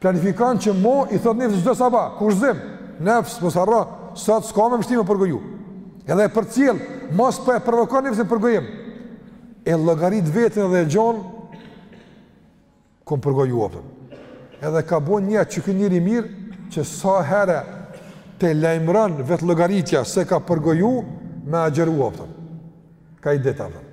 Planifikon që mo i thot nefsit çdo sabah, kushtëzim, nefs mos harro, sot s'ka me m'shti me përgoju. Edhe e përcjell, mos po e provokon nefsi përgojim. E llogarit veten dhe e gjon kom përgoju, a kupton. Edhe ka bo një çka njeri i mirë që sa herë t'e lajmëron vetëllogaritja se ka përgoju me agjëru, a kupton. Ka i ditë, a kupton.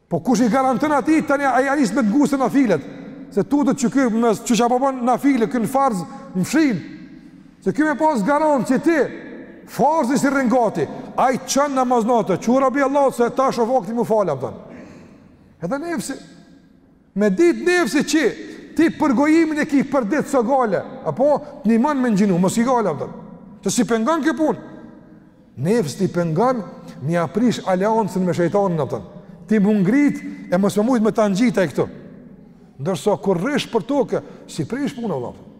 Po kush i garanton atij tani ai ja nis me të ngucë nafilet? Se tutet që ky me që a po bon nafile, ky në farz mshin. Se ky me pas garant që ti farzit s'i rrin gati, ai çon namaz nate, çu rob i Allahut se tash është vakti m'u fal, a kupton. Edhe nefsi me dit nefsi që ti përgojimin e ki për ditë s'o gajle, apo të ndihmon me ngjinu, mos ki gajle, a kupton, se s'i pengon kjo punë. Nefsit i pengon me ja prish aleancën me shejtanin, a kupton. Ti m'u ngrit e mos me mujt me ta ngjit ai këtu. Ndërsa kur rrish për toke, s'i prish punë vëlla, a kupton.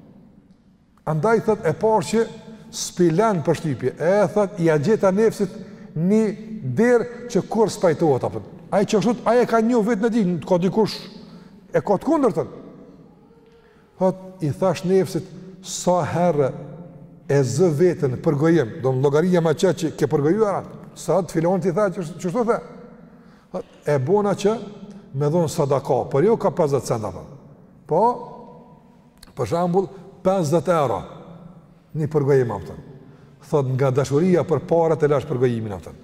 Andaj thot e pa që s'po i len përshtypje, e thot ia gjeta nefsit një derë që kurr s'pajtohet, a kupton. Ai qështu, ai e ka njoh veten, e din, ka dikush e ka të kundërtën. Thotë, i thashë nefsit, sa herë e zë veten n'përgojim, do në llogari jam atje që ke përgojuar atë, sa te filoni ti the qështu the. Thotë, e bona që me dhon sadaka, por jo ka 50 cent, a kupton. Po për shembull 50 euro një përgojim, a kupton. Thotë nga dashuria për paret e lash përgojimin, a kupton.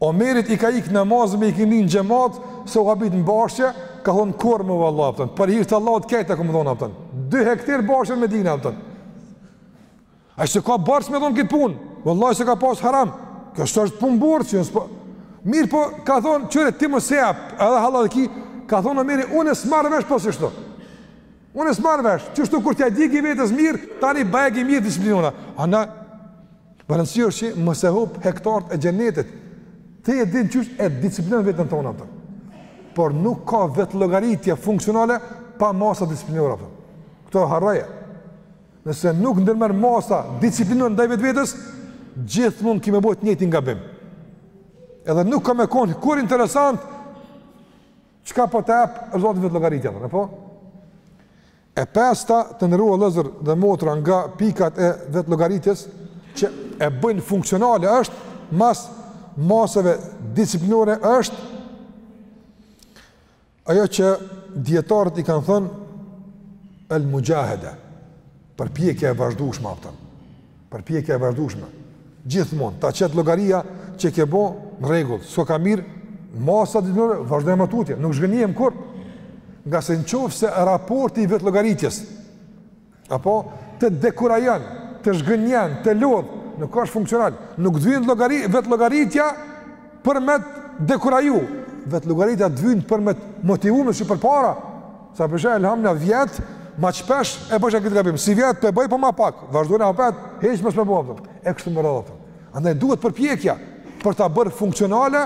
Omerit i ka ik namazi me ikindi n'xhemat se u habit në bashçe, ka thon kurr më valla, a kupton. Për hir të Allahut këtë kam me dhon, a kupton. Dy hektar bashçe me dinë, a kupton. Ai s'e ka borxh me dhon këtë punë. Vallai s'e ka pas haram. Kjo s'është punë borxhi, jo s'po. Mirëpo ka thon kqyre ti mos e jep, edhe hallall e ki, ka thon Omeri unë s'marr vesh po kështu. Unë s'marr vesh, qështu kur t'ja djegi vetes mirë, tani bajagi mirë disiplinona. Ama me rëndësi është që mos i hup hektarët e xhenetit, ti e din qysh e disiplinon veten tona, a kupton. Por nuk ka vetëllogaritje funksionale pa masa disiplinore, a kupton. Këto harroje. Nëse nuk ndërmerr masa disiplinore ndaj vetvetes, gjithmonë ki me bo të njëjtin gabim. Edhe nuk ka me konë kurr interesant Çka po ta jep rezultatin vetëllogaritja, apo? Po? E pesta të nderuar vllezër dhe motra nga pikat e vetëllogaritjes që e bëjnë funksionale është mas masave disiplinore është ajo që dijetarët i kanë thonë el muxhahede përpjekja e vazhdushme apo. Përpjekja e vazhdushme gjithmonë ta qet llogaria që ke bo në rregull, s'ka mirë, masa disiplinore vazhdoje ma tutje, nuk zhgënjehem kurrë ngase në qoftë se raporti i vetëllogaritjes, apo të dekurajon, të zhgënjen, të lodh, nuk është funksional, nuk të vyn llogari, vetëllogaritja, për me të dekuraju, vetëllogaritja të vyn për me të motivu me shku përpara, sa për shembull elhamdulilah vjet, ma shpesh e bojsha këtë gabim, sivjet po e boj po ma pak, vazhdojna apet, hiç mos me bo, e kështu me radhë, andaj duhet përpjekja për ta bërë funksionale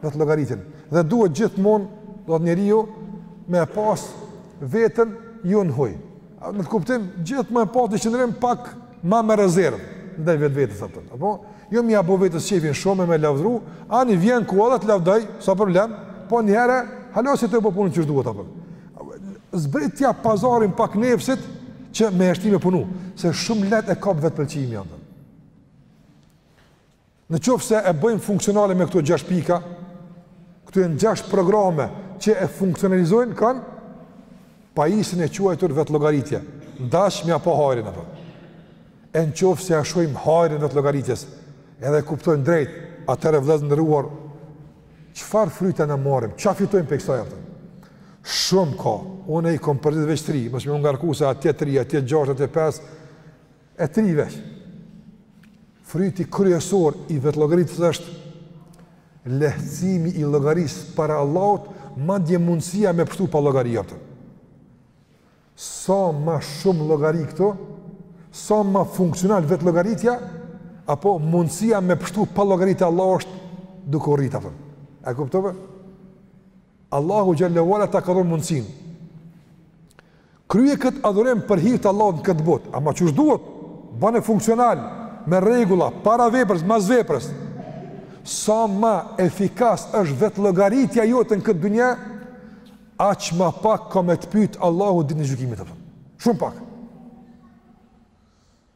vetëllogaritjen, dhe duhet gjithmonë, duhet njeriu, me pas veten jo në huj, Në atë kuptim, gjithmonë me pas qëndrim pak ma me rezervë, ndaj vetvetes tane, apo? Jo me ia bo vetes qejfin shumë me lavdru, ani vjen koha edhe të lavdoj, s'a problem, po njëherë, hala s'je tu e bo punën qysh duhet, apo? Zbritja pazarin pak nefsit, që me e shti me punu, se shumë lehtë e kap vetëpëlqimi, apo? Në qoftë se e bëjmë funksionale me këto 6 pika, këto janë 6 programe që e funksionalizojnë këtë pajisjen e quajtur vetëllogaritje, na dash m'ia pa hajrin apo. E në qoftë se ia shohim hajrin vetëllogaritjes, edhe e kuptojmë drejt, atëherë vllezër të nderuar, çfarë fryte na marrim, çka fitojmë prej kësaj apo? Shumë ka, unë i kom përgatit veç tri, mos me ju ngarku se atje tri, atje gjashtë, atje pesë, E tri veç, fryti kryesor i vetëllogaritjes është lehtësimi i llogarisë para Allahut, madje mundësia me pështu pa llogari apo. Sa ma shumë llogari këtu, sa ma funksional vetëllogaritja, apo mundësia me pështu pa llogari te Allahu është duke u rritë, apo. E kuptove? Allahu xhelle ve ala ta ka dhonë mundësinë. Kryje këtë adhurim për hir të Allahut në këtë botë, ama qysh duhet, bane funksional me rregulla para veprës, mas veprës. Sa ma efikas është vetëllogaritja jote në këtë dunja, aq ma pak ka me të pyt Allahu ditën e gjykimit apo. Shumë pak.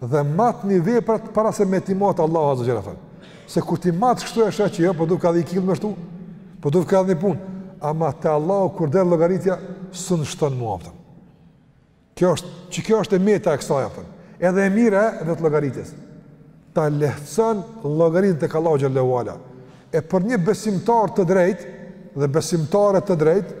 Dhe matni veprat para se me t'i mat Allahu azze ve xhel, thon. Se kur t'i mat kështu e sheh që jo, po duhka edhe ni kill me shtu. Po duhka edhe ni punë. Ama te Allahu kur del llogaritja s'un shton ma, a kupton. Kjo është, që kjo është e meta e kësaj, a kupton. Edhe e mira e vetëllogaritjes. Ta lehtëson llogaritjen tek Allahu xhel-le ve ala. E për një besimtar të drejtë dhe besimtare të drejtë,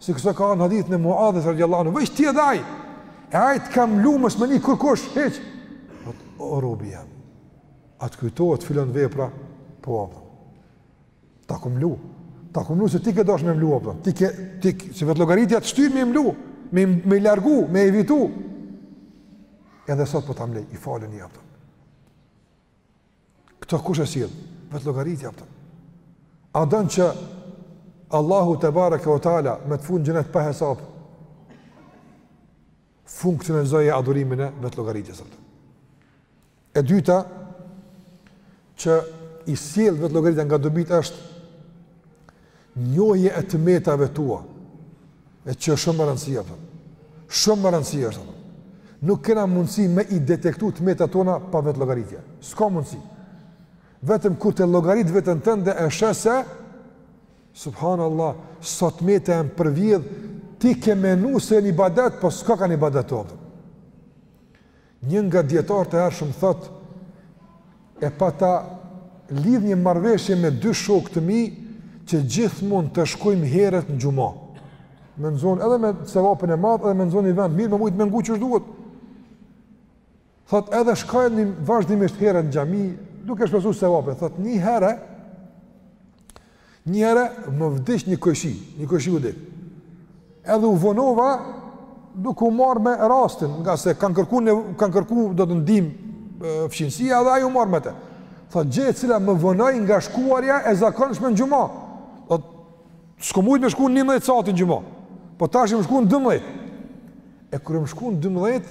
Si kështu ka në hadith në Muadhës radiallahu anhu, veç ti edhe ai, e ai të ka mlu mos me ni kërkush, hiç. Thot, o robi jem, a t'kujtohet filan vepra, po, a kupton, ta kom mlu, ta kom mlu se ti ke dash me mlu, a kupton, ti ke, ti ke, se vetëllogaritja të shtyn me mlu, me, me largu, me evitu, edhe sot po ta mlej, i falun je, a kupton. Këto kush e sjell? Vetëllogaritja, a kupton? A don që Allahu tebareke ve teala me të fut n'xhenet pa hesab? Funksionalizoje adhurimin e vetëllogaritjes, a kupton? E dyta që i sjell vetëllogaritja nga dobitë është Njohje e të metave tua, e që është shumë me rëndësi, a kupton. Shumë me rëndësi është, a kupton. Nuk kena mundësi me i detektu të metat tona pa vetëllogaritje. S'ka mundësi. Vetëm kur të llogarit veten tënde e sheh se, subhanallah, sa t'meta janë përvjedh, ti ke menu se je n'ibadet, po s'ka kan ibadet, a kupton. Një nga dijetarët e hershëm thotë, e pata lidh një marrëveshje me dy shokë të mi që gjithmonë të shkojmë herët në xhuma. Me nxon edhe me sevapin e madh, edhe me nxon ni vend t'mirë, me mujt me ngu qysh duhet. Thot edhe shkojshim vazhdimisht herët në xhami, duke shpresu sevapin. Thot një herë Një herë më vdiq një kojshi, një kojshi vdiq. Edhe u vonova duke u marrë me rastin, ngase kanë kërku, në, kanë kërku do ndihmë fqinësia edhe ai u marr me te. Tha, gjë e cila më vonoi nga shkuarja e zakonshme në xhuma. Tha, s'kom mujt me shku n'njimdhet sahatin n'xhuma. Po tash jom shku në dymdhet. E kur jom shku në dymdhet,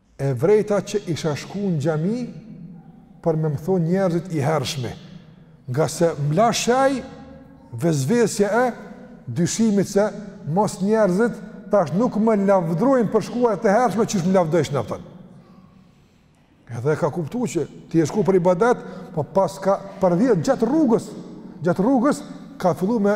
E vrejta që isha shku në xhami për me më thonë njerëzit i hershmi, ngase mla shaj vesvesja e dyshimit se mos njerëzit tash nuk më lavdrojnë për shkuarje të hershme qysh më lavdojshin, a kupton. Edhe ka kuptu që ti je shku për ibadet, po paska përvjedh gjatë rrugës, gjatë rrugës ka fillu me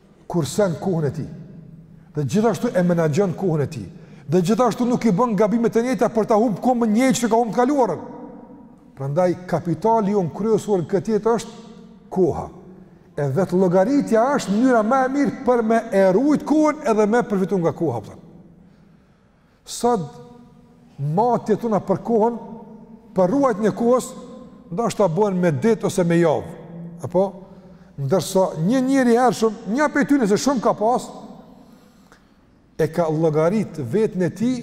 kursen kohën e tij dhe gjithashtu e menaxhon kohën e tij dhe gjithashtu nuk i bën gabimet e njëjta për ta humb kohën me një gjë që ka humb të kaluarën. Prandaj kapitali jon kryesor n'këtë jetë është koha. E vetëllogaritja është mënyra ma e mirë për me e rujt kohën edhe me përfitu nga koha, a kupton. Sot matjet tona për kohën, për ruajtjen e kohës, ndoshta bëhen me ditë ose me javë. Apo? Ndërsa një njeri i hershëm, një prej tyne se shumë ka pas, e ka llogarit veten e tij,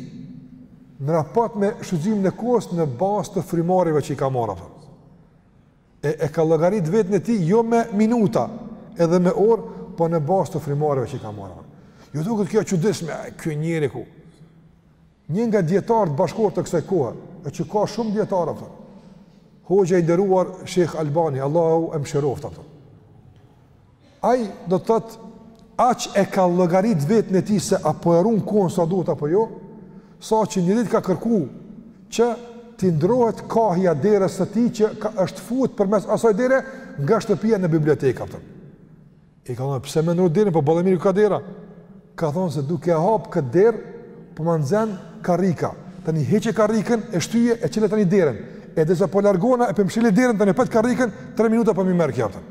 në raport me shfrytëzimin e kohës në bazë të frymarrjeve që i ka marrë, apo. e e ka llogarit vetën e tij jo me minuta, edhe me orë, po në bazë të frymarrjeve që i ka marrë. Ju duket kjo e çuditshme, ky njeri ku një nga dijetarët bashkëkohorë të kësaj kohe, e që ka shumë dijetarë, a kupton. Hoxha i nderuar Sheikh Albani, Allahu e mëshiroftë, a kupton. Ai do të thotë aq e ka llogarit vetën e tij se a po e ruan kohën sa duhet apo jo, sa që një ditë ka kërku që t'i ndrrohet kahja e derës së tij që ka është fut përmes asaj dere nga shtëpia në bibliotekë, a kupton. I kanë thonë pse me ndrru derën po boll mirë e ka dera. Ka thonë se duke e hap këtë derë po ma nxen karrika. Tani hiqe karrikën e shtyje e çelë tani derën. Edhe sa po largohna e po e mshili derën tani opet karrikën 3 minuta po m'i merr kjo, a kupton.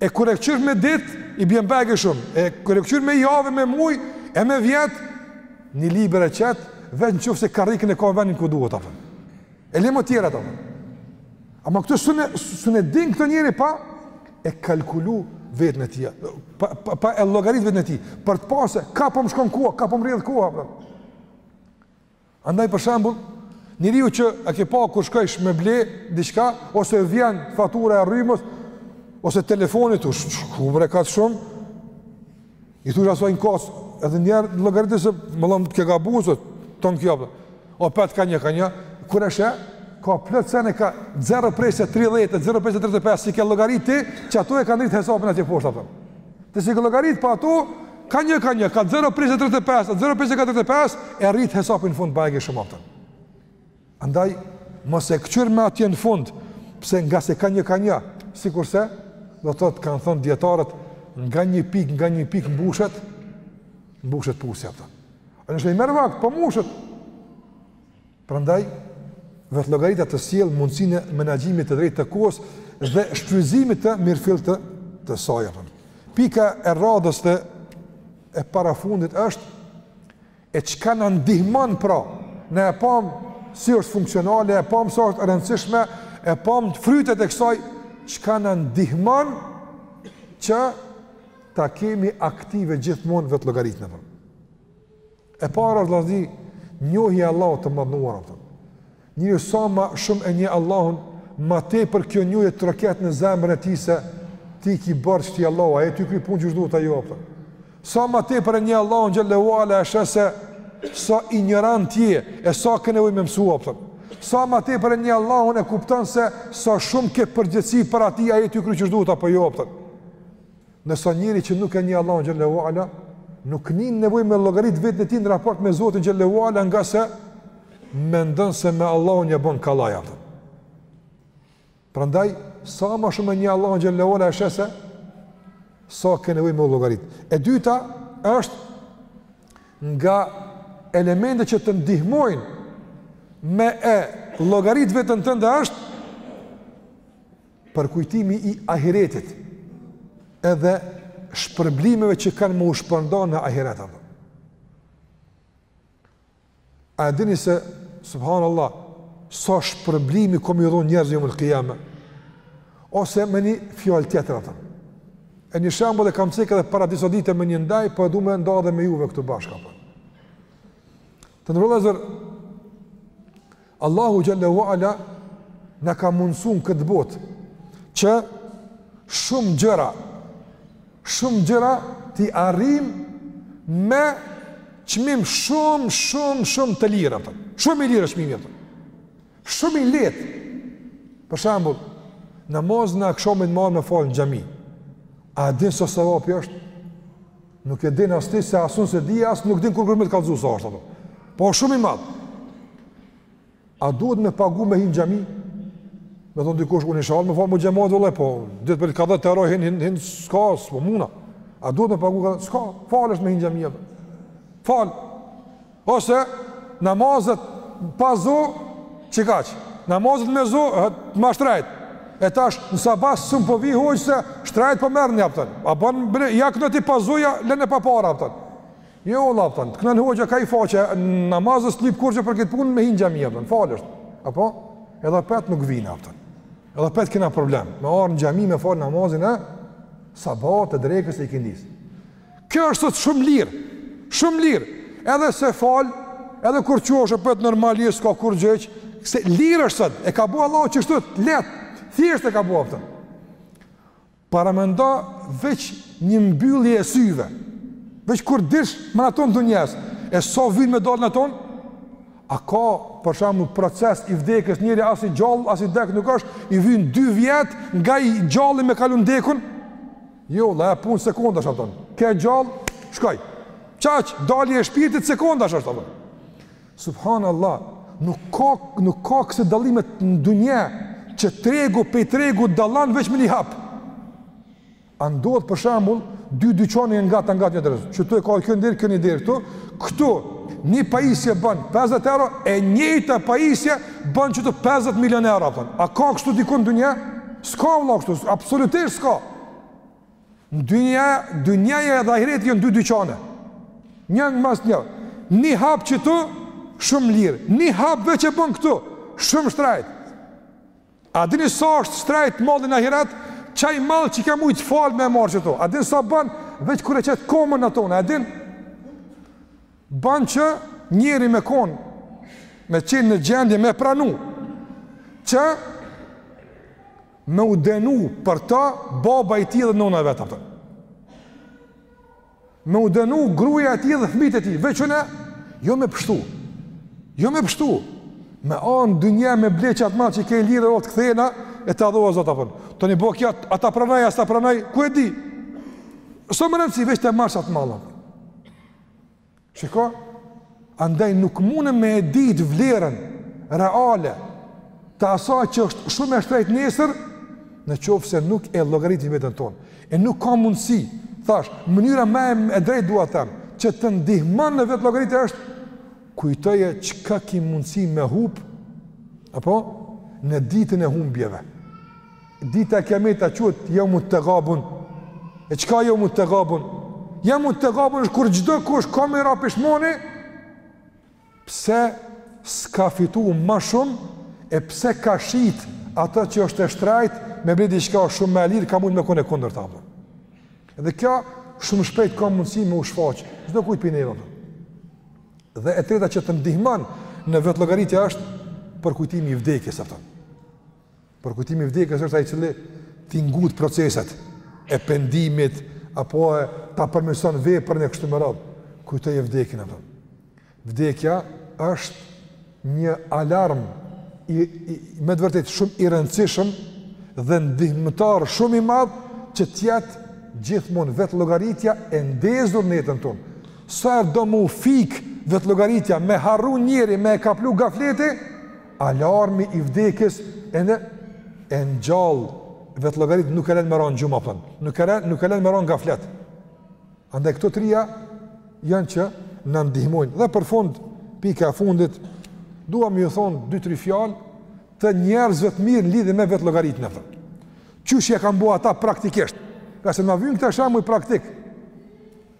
E kur e këqyr me ditë, i bjen bajagi shumë. E kur e këqyr me javë, me muj, e me vjet, një libër e qet, veç në qoftë se karrikën e ka venin ku duhet, a kupton. E le mo tjerat, a kupton. Ama këto s'un e, s'un e din këto njeri pa e kalkulu veten e tij, pa, pa, pa e llogarit veten e tij, për të pa se ka po më shkon koha, ka po më rrjedh koha, a kupton. Andaj për shembull, njeriu që e ke pa kur shkojsh me ble diçka ose vjen fatura e rrymës ose telefonit u shkumre ka shumë. I thojsh asaj në kasë, edhe një herë llogarite se më lëm të ke gabu, a kupton. Kjo opet ka një ka një kur e sheh ka plot sene ka 0 presje 30 0 presje 35 s'i ke llogarit që ato e kanë rrit hesapin atje poshtë apo. Dhe s'i ke llogarit po ato, ka një, ka një, ka 0,35, 0,45, e rrit hesapin fund bajagi shumë, a kupton. Andaj, mos e këqyr ma atje në fund, pse ngase ka një ka një, sikurse, do të thotë kanë thënë dijetarët, nga një pikë, nga një pikë mbushet, mbushet pusi, a kupton. Ani që i merr vakt, po mbushet. Prandaj, vetëllogaritja të sjell mundësinë e menaxhimit të drejtë të kohës dhe shfrytëzimit të mirëfilltë të, të saj. Pika e radhës dhe e parafundit është e çka na ndihmon pra, ne e pamë si është funksionale, e pamë sa është e rëndësishme, e pamë frytet e kësaj çka na ndihmon që ta kemi aktive gjithmonë vetëllogaritjen e E para është vëllezër, njohja e Allahut të madhnuar, a kupton. Njeri sa ma shumë e njeh Allahun, ma tepër kjo njohje troket në zemrën e tij se ti ki borxh te Allahu, a je tu e kry punën qysh duhet a jo, a kupton. Sa ma tepër e njeh Allahun xhel-le ue ala e sheh se sa injorant je e sa ke nevojë me mësu, a kupton. Sa ma tepër e njeh Allahun e kupton se sa shumë ke përgjegjësi për atë, a je tu e kry qysh duhet apo jo, a kupton. Ndërsa njeri që nuk e njeh Allahun xhel-le ue ala, nuk nin nevojë me llogarit veten e tij në raport me Zotin xhel-le ue ala ngase mendon se me Allahun e bon kallaj atë. Prandaj, sa ma shumë e njeh Allahun xhel-le ue ala e sheh se sa ke nevojë me u llogarit. E dyta është nga elemente që të ndihmojnë me e llogarit veten tënde është përkujtimi i ahiretit edhe shpërblimeve që kanë me u shpërnda në ahiret ato. A e dini se, subhanallah, sa shpërblime kanë me iu dhonë njerëzve jeumul kijame, ose me një fjalë tjetër ato. E një shembull e kam cekë edhe para disa dite në një ndejë, po e du me nda edhe me juve këtu bashkë. Po. Të nderuar vëllezër, Allahu xhel-le ue ala na ka mundësu në këtë botë që shumë gjëra shumë gjëra t'i arrijmë me çmim shumë shumë shumë të lirë atë. Shumë i lirë çmimi atë. Shumë i lehtë. Për shembull, namazin e akshamit me ardh me fal në xhami. A din sa sevapi është? Nuk e din as ti se as unë s'e di as nuk din kurkush me të kallzu sa është apo. Po shumë i madh. A duhet me pagu me hi n'xhami? Me thonë dikush, unë isha ardh me u falë me xhemat, vallahi, po, ditë për ditë ka dhetë euro, hin, hin, hin, s'ka, s'po muna. A duhet me pagu, s'ka, falë është me hi n'xhami, a. Falë. Ose namazet pa zo, çikaq. Namazet me zo, ma shtrejt. E tash, në sabah, s'mun po vij hoxhë, se shtrejt po merrni, a kupton. A bon, ja knon ti pa zo, ja len pa para, a kupton. Jo, vallah, a kupton, të knon hoxha ka ni faqe n'namaz e s'lyp kurgjë për këtë punë, me hi n'xhami, a kupton, falë është. Apo? Edhe apet nuk vijnë, a kupton. Edhe apet kena problem. Me ardh në xhami, me falë namazin e sabahut, e drekës e ikindisë. Kjo është sot shumë lirë, shumë lirë, edhe se falë, edhe kurgjë është e apet normalisht s'ka kurgjë, se lirë është sot, e ka bo Allahu qështu të lehtë, thjesht e ka bo, a kupton. Paramendo veç një mbyllje e syve, veç kur dish më n'atë anë të dynjasë, e sa vijnë me dalë n'atë anë, a ka për shembull proces i vdekjes, njeri as i gjallë, as i dekë nuk është, i vyjnë dy vjet nga i gjalli me kalu n'dekun, Jo vëlla, je punë sekondash, a kupton. Ke gjallë, shkoi. Qaq, dalja e shpirtit sekondash është, a kupton. Subhanallah, nuk ka nuk ka kësi dallime në dynja që tregu pej tregu dallon veç me një hap. A ndodh për shembull dy dyqane janë ngat e ngat, a drejt. Qëtu e ka kjo një derë, kjo një derë këtu. Këtu një pajisje bën 50 euro e njëjta pajisje bën qëtu 50 milion euro, a kupton. A ka kështu dikun n'dynja? S'ka vlla kështu, absolutisht s'ka. Në dynja, dynja edhe ahireti janë dy dyqane. Njo mas njo. Një hap qëtu, shumë lirë. Një hap veç e bën këtu, shumë shtrajt. A dini sa është shtrajt malli në ahiret? Qaj mall që ke mujt falë me marrë qëtu. A din sa bën, veç kur e qet komën n'atë anë, a din? Bën që njeri me kon me qenë në gjendje me pranu që me u dënu për ta baba i tij dhe nona e vet, a kupton. Me u dënu gruja e tij dhe fmijt e tij, veç unë, jo me pshtu, jo me pshtu, me ardh n'dynja me ble qat mall që ke i lirë, o t'kthehna e ta adhuroj Zotin, a kupton. Tani bëhet kjo, a ta pranoi, a s'ta pranoi, ku e di? S'o me rëndësi, veç ta marr qat mall, a kupton. Shiko, andaj nuk munemi me e ditë vlerën reale të asaj që është shumë e shtrejt nesër, në qoftë se nuk e llogaritim veten tonë. E nuk ka mundësi, thash, mënyra më e drejtë, dua të them, që të ndihmon në vetëllogaritje është, kujtoje çka ki mundësi me hup, apo, në ditën e humbjeve. Dita e Kiametit a quhet Yawmut Tagabun? E çka Yawmut Tagabun? Yawmut Tagabun është kur çdokush ka me ra pishmon pse s'ka fitu më shumë e pse ka shit atë që është e shtrajt me ble diçka shumë më e lirë ka mujt me kon e kundërta. Dhe kjo shumë shpejt ka mundësi me u shfaq çdokujt pej neve, a kupton. Dhe e treta që të ndihmon në vetëllogaritje është përkujtimi i vdekjes, a kupton. Përkujtimi i vdekjes është ai i cili t'i ngut proceset e pendimit apo ta përmirëson veprën e kështu me radhë. Kujtoje vdekjen apo. Vdekja është një alarm i, i me të vërtetë shumë i rëndësishëm dhe ndihmëtar shumë i madh që të jetë gjithmonë vetëllogaritja e ndezur në jetën tonë. Sa herë do me u fik vetëllogaritja, me harru njeri me e kaplu gafleti, Alarmi i vdekjes e n e ngjall vetëllogarit nuk e len me ra në gjumë a kupton. Nuk e len, nuk e len me ra në gaflet. Andaj këto tria janë që na ndihmojnë. Dhe për fund, pika e fundit, dua me ju thonë dy tri fjalë të njerëzve të mirë në lidhje me vetëllogaritjen a kupton. Qysh ia kanë bo ata praktikisht. Ngase na vyn këta shembuj praktikë.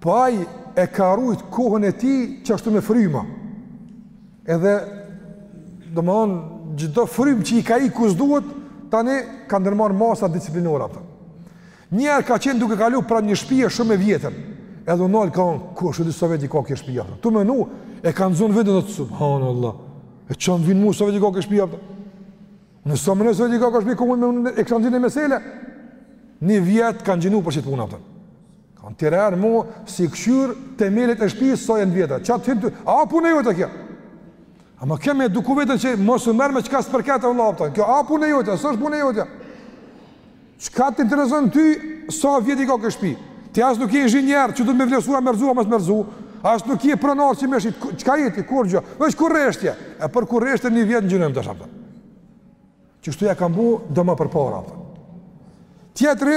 Po ai e ka rujt kohën e tij qashtu me fryma. Edhe domthon çdo frymë që i ka ik ku s'duhet tani ka ndërmarrë masa disiplinore a kupton. Një herë ka qenë duke kalu pranë një shtëpie shumë e vjetër. Edhe u nal ka thon kush e di sa vjet i ka kjo shtëpi a kupton. Tu menu e ka zon veten thotë subhanallah. E çka m'vyn mua sa vjet i ka kjo shtëpi a kupton. Në sa më nëse di ka kjo shtëpi ku mund e kanë dhënë mesela. Një vjet ka agjinu për qit punë a kupton. Kanë të rërë mu, si këshyr themelet e shpisë, sa jenë vjetë, që atë hypë të... A, punë e jote kjo? A e kemi eduku veten që mos u merr me çka s'të përket o vlla, kjo, a, punë e jote, s'është punë e jote? Çka të intereson ty, sa vjet i ka kjo shpi? Ti as nuk je inxhinier, që duhet me vlersu a me rrzu a mos me rrzu, as nuk je pronar që me shit, çka je ti, kurrgjë, veç kureshtje, e për kureshtje një vjet agjënim tash a kupton. Qështu ia kanë bo, do më përpara, a kupton. Tjetri,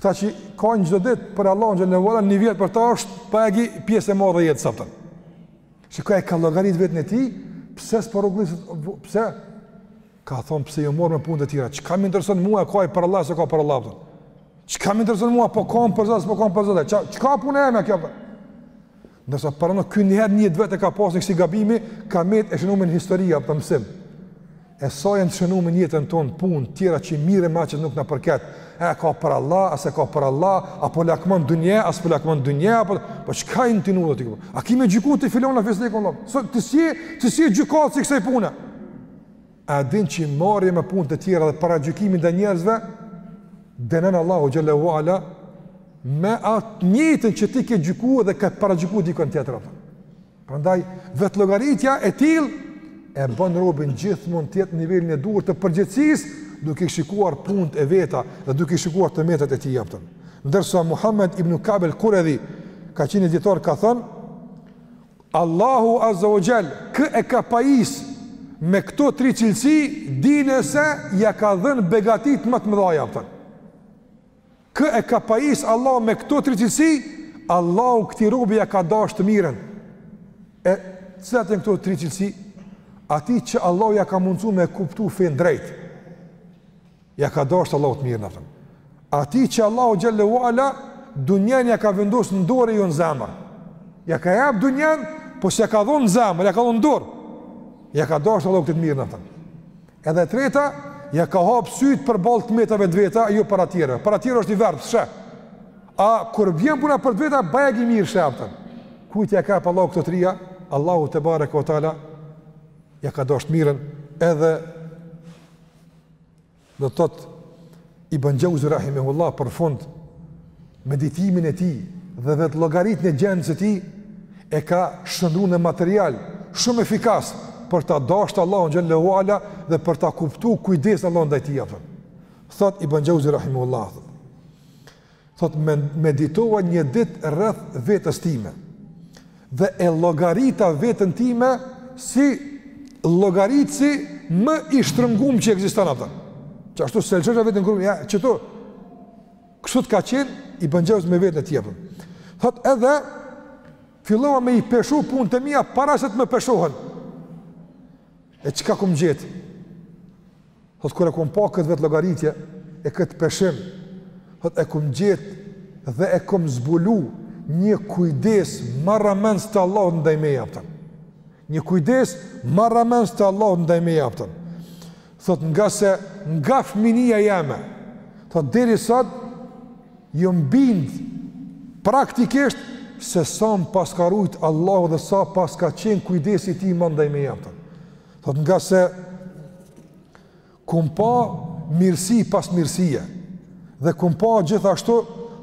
Këta që kanë çdo ditë për Allah në gjëllë një vjet për ta është bajagi pjesë e madhe e jetës a kupton. Çka e ka llogarit veten e tij, pse s'po rruglisët, pse? Ka thonë pse jom marrë me punë të tjera, çka m'intereson mua a e ka për Allah s'e ka për Allah a kupton? Çka m'intereson mua po kam për zëtë, po kam për zëtë, çka punë e jeme kjo a kupton? Ndërsa paramno ky njëherë n'jetë të vet e ka pas një kësi gabimi, ka met e shënume në histori për mësim. E sa janë shënume n'jetën tonë punë, tjera që i mire ma që nuk na përket, e ka për Allah, a s'e ka për Allah, a po lakmon dynja, a s'po lakmon dynja, a po, po çka i hin ty në dhe të A ki me gjyku ti filanin fistekun, Allah, se, ti s'je, ti s'je gjykatës i kësaj pune. A e din që marrja me punë të tjera dhe paragjykimi ndaj njerëzve dënon Allahu xhel-le ue ala me at njëjtën që ti ke gjyku dhe ke paragjyku dikon tjetër a kupton. Prandaj vetëllogaritja e tillë e bën robin gjithmonë të jetë në nivelin e duhur të përgjegjësisë, duke i shikuar punët e veta dhe duke i shikuar të metat e tij a kupton. Ndërsa Muhammed ibn Kabel Kuredhi ka qenë një dijetar ka thënë, Allahu azze ue xhel kë e ka pajis me këto tri cilësi dine se ia ka dhënë begatitë më të mëdha a kupton. Kë e ka pajis Allahu me këto tri cilësi, Allahu këtij robi ia ka dasht të mirën. E cilat janë këto tri cilësi? Atij që Allahu ia ka mundësu me kuptu fenë drejt. Ja ka dashtë Allahu të mirën, apton. Atij që Allahu xhelle ue ala, dunjen ja ka vendosë në dorë e jo në zemër. Ja ka jap dunjen, po s'ja ka dhonë në zemër, ja ka dhonë në dorë. Ja ka dashtë Allahu të mirën, apton. Edhe treta, ja ka hapë sytë përballë të metave të veta, jo për të tjerëve. Për të tjerët është i verbër, s'sheh. A kur vjen puna për të veta, bajagi mirë sheh, apton. Kujt ja ka jap Allahu këto trija, Allahu tebareke ue teala, ja ka dashtë të mirën edhe Do të thotë Ibn Xheuzi rahimehullah për fund meditimin e tij dhe vetëllogaritjen e gjendjes së tij e ka shndërru në material shumë efikas për ta dashur Allahun xhelle ue ala dhe për ta kuptuar kujdesin e Allahut ndaj tij, apton. Thot Ibn Xheuzi rahimehullah. Thotë, Meditova një ditë rreth vetes time dhe e llogarita veten time si llogaritësi më i shtrëngum që ekziston, apton. Qashtu s'e lëshoja veten kurrë, ja qështu. Kështu ka qenë Ibn Xheuzi me veten e tij, apton. Thot edhe fillova me i peshu punët e mia para se të më peshohen. E çka kum gjet? Thot kur e kum pa këtë vetëllogaritje e këtë peshim, thot e kum gjetë dhe e kum zbulu një kujdes marramendës të Allahut ndaj meje apton. Një kujdes marramendës të Allahut ndaj meje apton. Thot ngase nga fëminia jeme, thot deri sot, jom bind praktikisht se sa më paska rujt Allahu dhe sa paska qenë kujdesi i tij i madh ndaj meje apton. Thot ngase kum pa mirësi pas mirësie dhe kum pa gjithashtu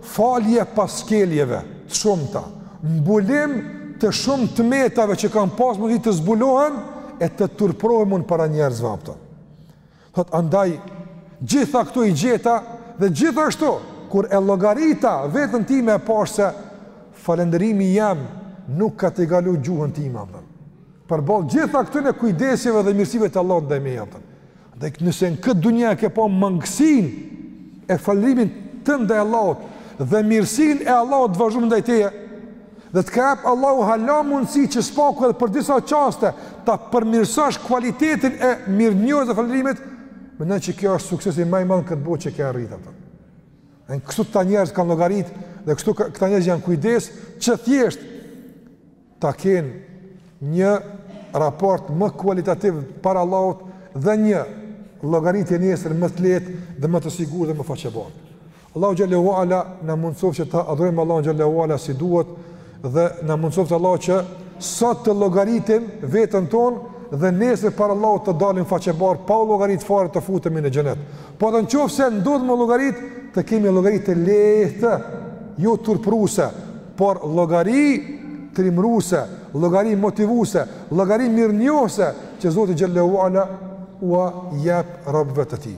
falje pas shkeljeve të shumta, mbulim të shumë të metave që kanë pas mund të zbulohen e të turpërohem unë para njerëzve apton. Thot andaj gjitha këto i gjeta dhe gjithashtu kur e llogarita veten time e pashë se falënderimi jem nuk ka tejkalu gjuhën time, apton. Përballë gjitha këtyre kujdesjeve dhe mirësive të Allahut ndaj meje, apton. Dhe nëse në këtë dunja ke pa mangësinë e falënderimit tënd ndaj Allahut dhe mirësinë e Allahut të vazhdum ndaj teje, Dhe të ka jap Allahu hala mundësi që së paku edhe për disa çaste ta përmirësosh kualitetin e mirënjohjes dhe falënderimit, mendoj që kjo është suksesi më i madh në këtë botë që ke arrit, apton. E kështu këta njerëz kanë llogarit dhe kështu këta njerëz janë kujdes që thjesht ta kenë një raport më kualitativ para Allahut dhe një llogaritje nesër më të lehtë dhe më të sigurt dhe më faqebardhë. Allahu xhallahu u ala na mundësoftë që ta adhurojmë Allahun xhallahu u ala si duhet dhe na mundësoftë Allahu që sot të llogaritim veten tonë dhe nesër para Allahut të dalim faqebardhë pa u llogarit fare të futemi në xhenet. Po edhe në qoftë se ndodh me llogarit të kemi llogari të lehtë, jo turpruese, por llogari trimruese, llogari motivuese, llogari mirënjohëse që Zoti xhallahu u ala ua jep robëve të tij.